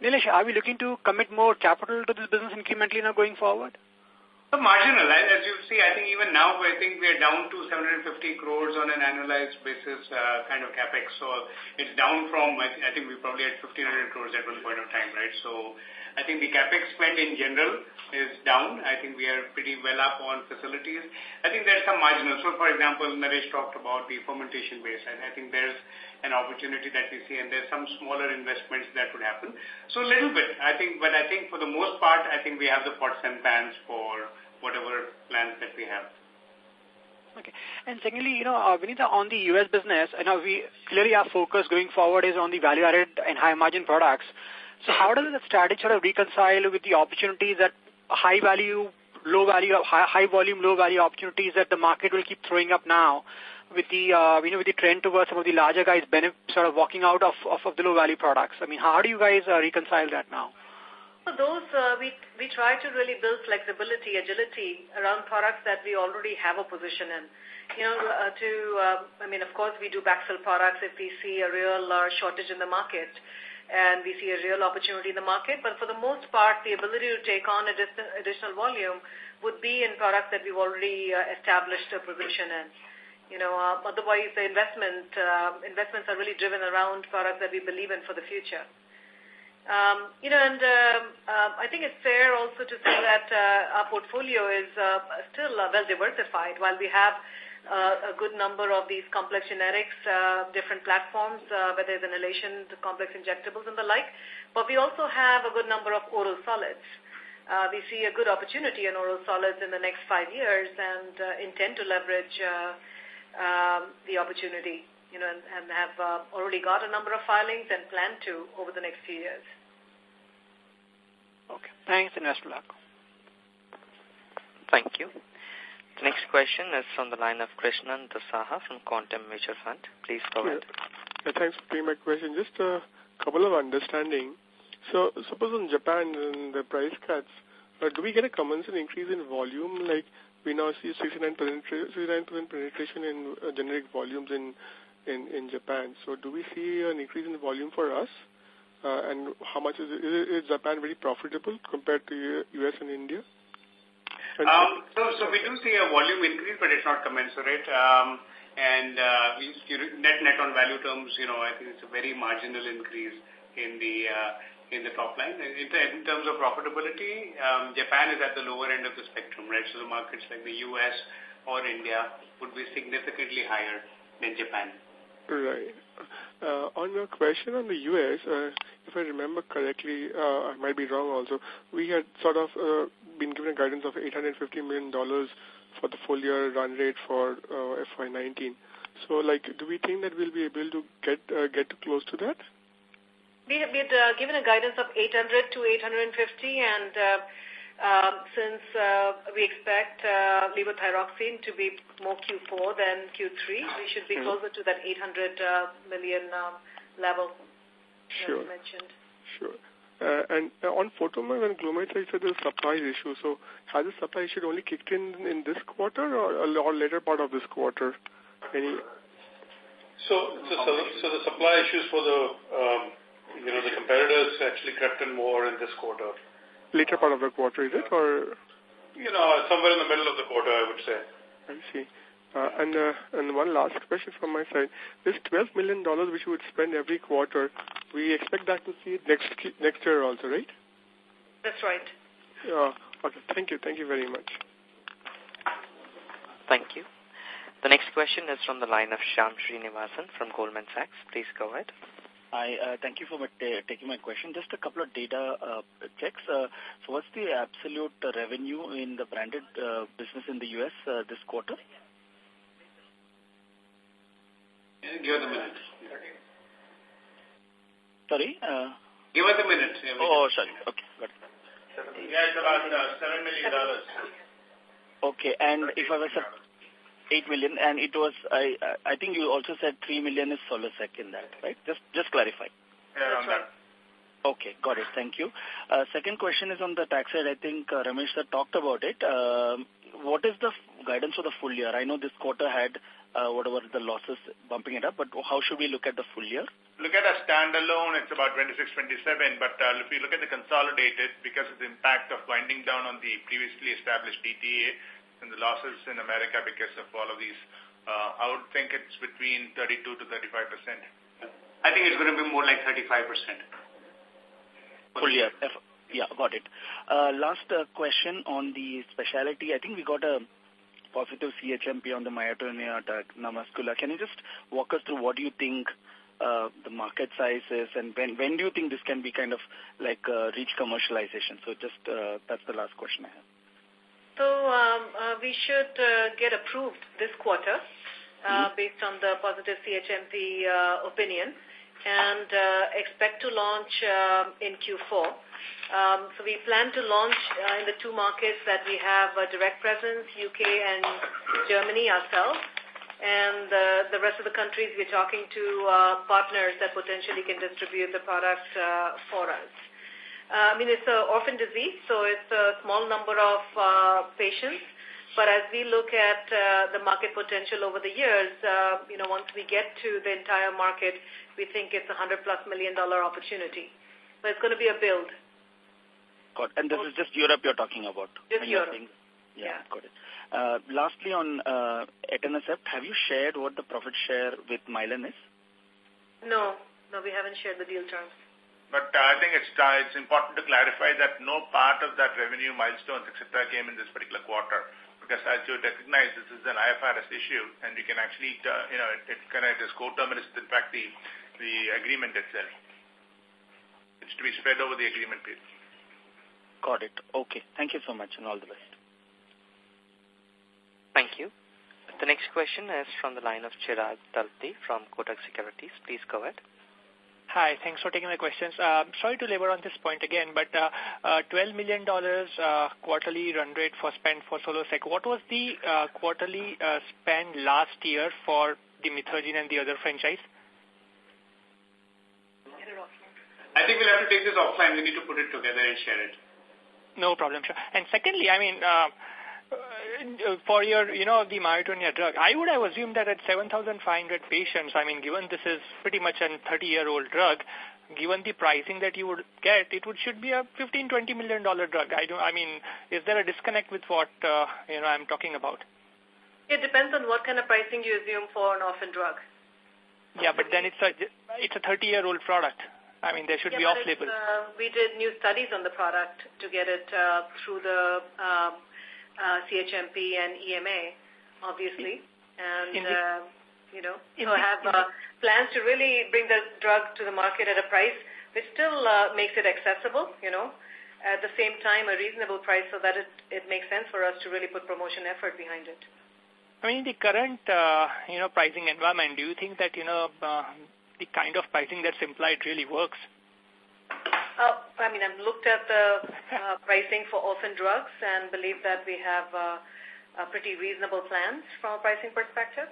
S7: Nilesh, are we looking to commit more capital to this business
S14: incrementally now going forward?
S6: So marginal. As you see, I think even now, I think we are down to 750 crores on an annualized basis uh, kind of capex. So it's down from, I, th I think we probably had 1,500 crores at one point of time, right? So I think the capex spend in general is down. I think we are pretty well up on facilities. I think there's some marginal. So for example, Naresh talked about the fermentation base. And I think there's an opportunity that we see, and there's some smaller investments that would happen. So a little bit, I think, but I think for the most part, I think we have the pots and pans for whatever plans that we have.
S7: Okay. And secondly, you know, uh, Vinita, on the U.S. business, you know, we clearly our focus going forward is on the value-added and high-margin products. So how does the strategy sort of reconcile with the opportunities that high-value, low-value, high-volume, high low-value opportunities that the market will keep throwing up now? with the, uh, you know, with the trend towards some of the larger guys sort of walking out of, of, of the low-value products? I mean, how do you guys uh, reconcile that now?
S3: So those, uh, we, we try to really build flexibility, agility around products that we already have a position in. You know, uh, to, uh, I mean, of course, we do backfill products if we see a real uh, shortage in the market and we see a real opportunity in the market. But for the most part, the ability to take on additional volume would be in products that we've already uh, established a position in you know, uh, otherwise the investment uh, investments are really driven around products that we believe in for the future. Um, you know, and uh, uh, I think it's fair also to say that uh, our portfolio is uh, still uh, well diversified. While we have uh, a good number of these complex generics, uh, different platforms, uh, whether it's inhalation, to complex injectables, and the like, but we also have a good number of oral solids. Uh, we see a good opportunity in oral solids in the next five years and uh, intend to leverage uh, um, the opportunity, you know, and, and have uh, already got a number of filings and plan to over the next few years.
S4: Okay. Thanks and best of luck. Thank you. The next question is from the line of Krishnan Dasaha from Quantum Mutual Fund. Please go ahead.
S16: Yeah, thanks for taking my question. Just a couple of understanding. So suppose in Japan, the price cuts, uh, do we get a commensurate increase in volume? Like, we now see 69% penetration in uh, generic volumes in, in, in Japan. So do we see an increase in volume for us? Uh, and how much is, is Japan very profitable compared to U.S. Uh, and India? um,
S6: so, so we do see a volume increase, but it's not commensurate. Um, and uh, net net on value terms, you know, I think it's a very marginal increase in the uh, in the top line. In, in terms of profitability, um, Japan is at the lower end of the spectrum, right? So the markets like the U.S. or India would be significantly higher than Japan.
S16: Right. Uh, on your question on the U.S., uh, if I remember correctly, uh, I might be wrong also, we had sort of uh, been given a guidance of $850 million for the full year run rate for uh, FY19. So, like, do we think that we'll be able to get uh, get close to that?
S3: we had uh, given a guidance of 800 to 850, and uh, um, since uh, we expect uh, levothyroxine to be more Q4 than Q3, we should be mm-hmm. closer to that 800 uh, million um, level sure. mentioned.
S16: Sure. Uh, and uh, on Fortamet and Glumetza, there's a supply issue. So has the supply issue only kicked in in this quarter or, or later part of this quarter? Any?
S11: So, so, so, the supply issues for the um,
S16: you know, the competitors
S11: actually crept in more in this quarter.
S16: Later part of the quarter, is it? or?
S11: You know, somewhere in the middle of the quarter, I would say.
S16: I see. Uh, and, uh, and one last question from my side. This $12 million which we would spend every quarter, we expect that to see it next, next year also, right? That's right. Yeah.
S4: Okay. Thank you. Thank you very much. Thank you. The next question is from the line of Shyam Srinivasan from Goldman Sachs. Please go ahead. Hi,
S17: uh, thank you for taking my question. Just a couple of data uh, checks. Uh, so what's the absolute revenue in the branded uh, business in the U.S. Uh, this quarter?
S10: Give us a minute.
S17: Sorry? Uh,
S6: Give us a minute. Yeah, oh,
S17: sorry. Okay, got it.
S6: Yeah, it's about
S2: uh, $7 million.
S17: Okay, and if I was... A, 8 million, and it was, I, I think you also said 3 million is sec in that, right? Just, just clarify. Yeah, That's right. Okay, got it. Thank you. Uh, second question is on the tax side. I think uh, Ramesh sir talked about it. Uh, what is the guidance for the full year? I know this quarter had uh, whatever the losses bumping it up, but how should we look at the full year?
S2: Look at a standalone, it's about 26, 27, but uh, if you look at the consolidated, because of the impact of winding down on the previously established DTA, and the losses in America because of all of these. Uh, I would think it's between 32 to 35 percent. I think it's going to be more like
S6: 35 percent. Full year.
S17: Yeah, got it. Uh, last uh, question on the specialty. I think we got a positive CHMP on the myotonia muscular. Uh, can you just walk us through what do you think uh, the market size is and when, when do you think this can be kind of like uh, reach commercialization? So just uh, that's the
S7: last question I have.
S3: So um, uh, we should uh, get approved this quarter uh, mm -hmm. based on the positive CHMP uh, opinion and uh, expect to launch uh, in Q4. Um, so we plan to launch uh, in the two markets that we have a direct presence, UK and Germany ourselves, and uh, the rest of the countries we're talking to uh, partners that potentially can distribute the product uh, for us. I mean, it's an orphan disease, so it's a small number of uh, patients. But as we look at uh, the market potential over the years, uh, you know, once we get to the entire market, we think it's a hundred plus million dollar opportunity. But it's going to be a build.
S17: Got And this is just Europe you're talking about? Just Europe. yeah, yeah, got it. Uh, lastly, on uh, Etanercept, have you shared what the profit share with Mylan is?
S3: No, no, we haven't shared the deal terms.
S2: But uh, I think it's, uh, it's important to clarify that no part of that revenue milestones, etc., came in this particular quarter. Because as you recognize, this is an IFRS issue, and you can actually, uh, you know, it, it kind of is co-terminus, in fact, the, the agreement itself. It's to be spread over the agreement period.
S17: Got it. Okay.
S4: Thank you so much, and all the best. Thank you. The next question is from the line of Chirag Talti from Kotak Securities. Please go ahead. Hi.
S18: Thanks for taking my questions. Um, sorry to labor on this point again, but uh, uh, $12 million uh, quarterly run rate for spend for Solosec. What was the quarterly spend last year for the Methergine and the other franchise?
S6: I think we'll have to take this offline. We need to put it together and share it.
S18: No problem, sure. And secondly, I mean,
S14: uh,
S18: for your, you know, the myotonia drug, I would have assumed that at 7,500 patients, I mean, given this is pretty much a 30-year-old drug, given the pricing that you would get, it would should be a 15, 20 million dollar drug. I don't, I mean, is there a disconnect with what, uh, you know, I'm talking about?
S3: It depends on what kind of pricing you assume for an orphan drug.
S18: Yeah, but then it's a, it's a 30-year-old product. I mean, there should yeah, be off-label.
S3: Uh, we did new studies on the product to get it uh, through the uh, uh, CHMP and EMA, obviously. And, uh, you know, so have uh, plans to really bring the drug to the market at a price which still uh, makes it accessible, you know, at the same time a reasonable price so that it, it makes sense for us to really put promotion effort behind it.
S18: I mean, the current, uh, you know, pricing environment, do you think that, you know, uh, the kind of pricing that's implied really works?
S3: Uh, I mean, I've looked at the uh, pricing for orphan drugs and believe that we have uh, pretty reasonable plans from a pricing perspective.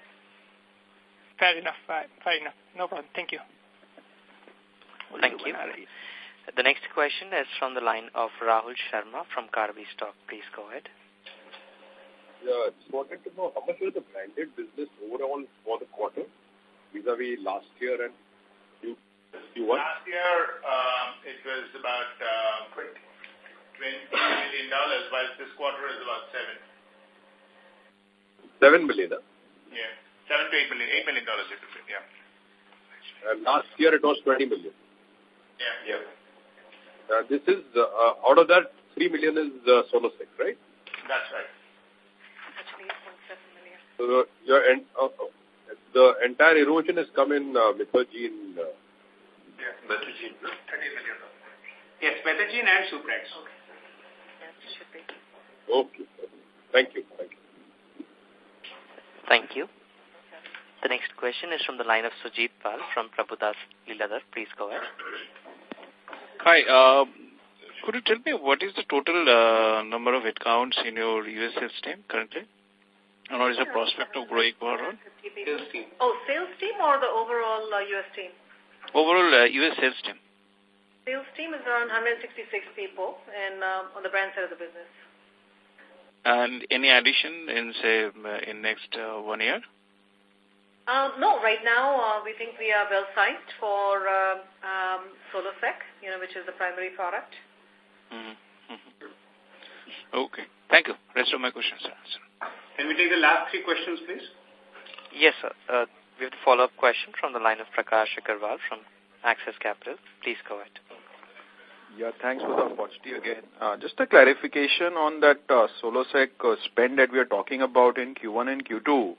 S3: Fair enough. Fair enough. No problem. Thank you.
S18: Thank you.
S4: The next question is from the line of Rahul Sharma from Karvy Stock. Please go ahead.
S13: Yeah, just wanted to know how much was the branded business overall for the quarter vis-a-vis -vis last year and Last year, um, it was about um, $20
S10: million, while this quarter is about seven. million. $7 million?
S2: Yeah. $7 to $8 million. $8 million it yeah.
S10: And last year it was $20 million.
S1: Yeah. Yeah. Uh, this is, uh, uh, out of that, 3 million is uh, solar right? That's right. So the, your uh, the entire erosion has come in uh,
S3: Yes.
S6: Methergine. $30 million. Yes, Methergine and Suprax. Okay. That should be.
S4: Okay. Thank you. Thank you. The next question is from the line of Sujit Pal from Prabhudas Lilladher. Please go ahead. Hi. Uh, could
S13: you tell me what is the
S4: total uh,
S5: number of accounts in your USF team currently?
S3: And what is the prospect of growing team? Oh, sales team or the overall uh, US team?
S10: overall U.S. Uh, sales team?
S3: Sales team is around 166 people and um, on the brand side of the business.
S10: And any addition in, say, in next uh, one year?
S3: Uh, no, right now uh, we think we are well-sized for uh, um, Solosec, you know, which is the primary product. Mm -hmm.
S4: Okay. Thank you. Rest
S10: of my questions, answered.
S3: Can we take the last three questions, please?
S4: Yes, sir. Uh, we have a follow-up question from the line of Prakash Agarwal from Axis Capital. Please go ahead.
S5: Yeah, thanks for the opportunity again. Uh, just a clarification on that uh, Solosec uh, spend that we are talking about in Q1 and Q2.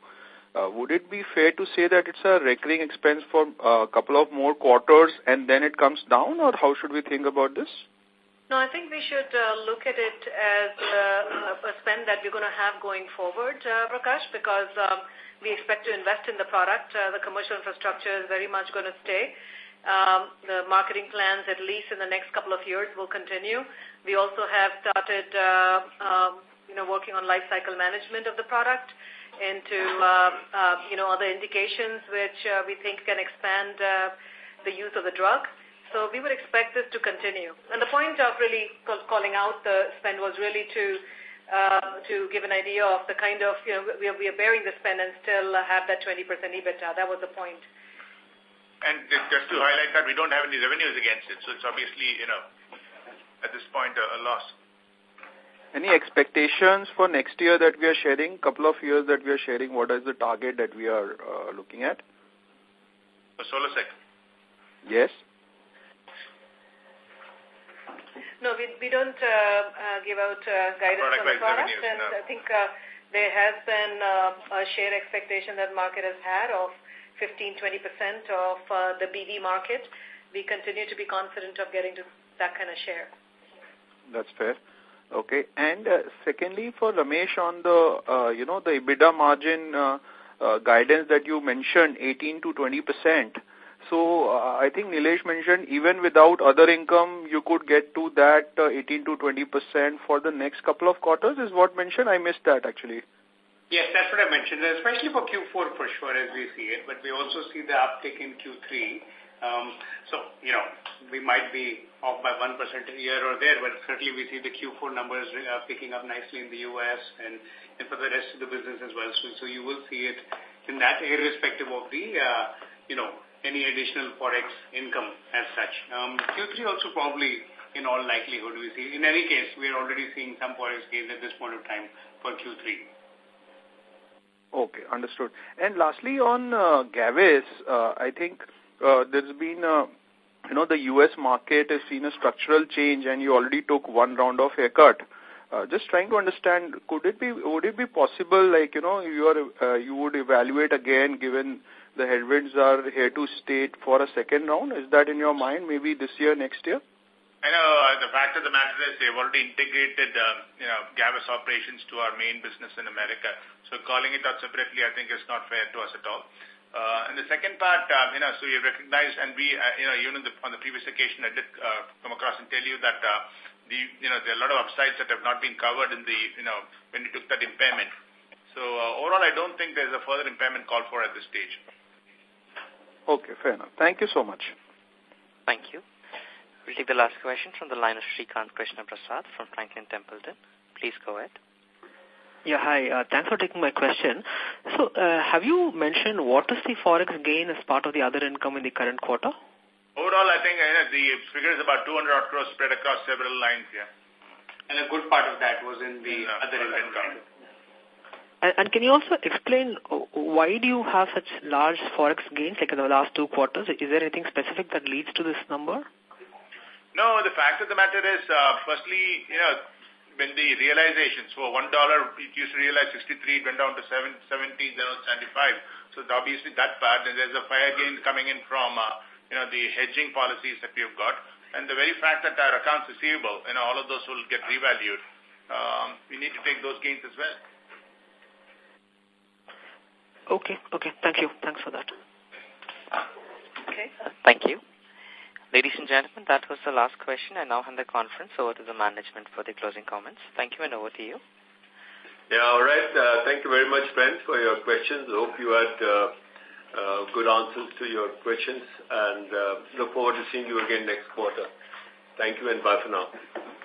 S5: Uh, would it be fair to say that it's a recurring expense for uh, a couple of more quarters and then it comes down or how should we think about this?
S3: No, I think we should uh, look at it as uh, a spend that we're going to have going forward, uh, Prakash, because um, we expect to invest in the product. Uh, the commercial infrastructure is very much going to stay. Um, the marketing plans, at least in the next couple of years, will continue. We also have started uh, um, you know, working on life cycle management of the product into uh, uh, you know, other indications which uh, we think can expand uh, the use of the drug. So we would expect this to continue. And the point of really calling out the spend was really to uh, to give an idea of the kind of, you know, we are, we are bearing the spend and still have that 20% EBITDA. That was the point.
S2: And just to highlight that, we don't have any revenues against it. So it's obviously, you know, at this point, a, a loss.
S5: Any expectations for next year that we are sharing, couple of years that we are sharing, what is the target that we are uh, looking at? A solar sector. Yes.
S3: No, we, we don't uh, uh, give out uh, guidance product on the product. Revenues, and no. I think there has been a share expectation that market has had of 15-20% of the BV market. We continue to be confident of getting to that kind of share.
S5: That's fair. Okay. And uh, secondly, for Ramesh, on the, uh, you know, the EBITDA margin uh, uh, guidance that you mentioned, 18 to 20 percent, so uh, I think Nilesh mentioned even without other income, you could get to that uh, 18 to 20 percent for the next couple of quarters is what mentioned. I missed that actually.
S6: Yes, that's what I mentioned, especially for Q4 for sure as we see it, but we also see the uptick in Q3. Um, so, you know, we might be off by 1% here or there, but certainly we see the Q4 numbers uh, picking up nicely in the U.S. And, and for the rest of the business as well. So, so you will see it in that irrespective of the, uh, you know, any additional forex income as such. Um, Q3 also probably in all likelihood we see. In any case, we are already seeing some forex gains at this point of time for Q3.
S13: Okay, understood.
S5: And lastly, on uh, Gavis, uh, I think uh, there's been, uh, you know, the U.S. market has seen a structural change and you already took one round of haircut. Uh, just trying to understand, could it be, would it be possible, like, you know, you are, uh, you would evaluate again given the headwinds are here to stay for a second round? Is that in your mind, maybe this year, next year?
S2: I know uh, the fact of the matter is they've already integrated uh, you know, Gavis operations to our main business in America. So calling it out separately, I think is not fair to us at all. Uh, and the second part, you know, so we recognize, and we, you know, even the, on the previous occasion, I did come across and tell you that the, you know, there are a lot of upsides that have not been covered in the, you know, when we took that impairment. So overall, I don't think there's a further impairment
S5: call
S4: for at this stage.
S5: Okay, fair enough. Thank you so much.
S4: Thank you. We'll take the last question from the line of Srikanth Krishna Prasad from Franklin Templeton. Please go ahead. Yeah, hi. Uh, thanks for taking my question. So, uh, have you mentioned what is the forex gain as part of the other income in the current quarter? Overall, I think
S2: uh, the figure is about 200 crores spread across several lines, yeah. And a good part of that
S6: was in the yeah, other income. income.
S3: And, and can you also explain uh, why
S4: do you have such large forex gains like in the last two quarters? Is there anything specific that leads to this number?
S2: No, the fact of the matter is, uh, firstly, you know, when the realizations for one dollar, it used to realize 63, it went down to 7, 17, then was 75. So obviously that part, and there's a fire gain coming in from, uh, you know, the hedging policies that we've got. And the very fact that our accounts receivable, you know, all of those will get revalued. Um, we need to take those gains as well.
S3: Okay, okay. Thank you. Thanks for that. Okay. Thank you.
S4: Ladies and gentlemen, that was the last question. I now hand the conference over to the management for the closing comments. Thank you and over to you.
S1: Yeah, all right. Uh, thank you very much, friends, for your questions. Hope you had uh, uh, good answers to your questions and uh, look forward to seeing you again next quarter. Thank you and bye for now.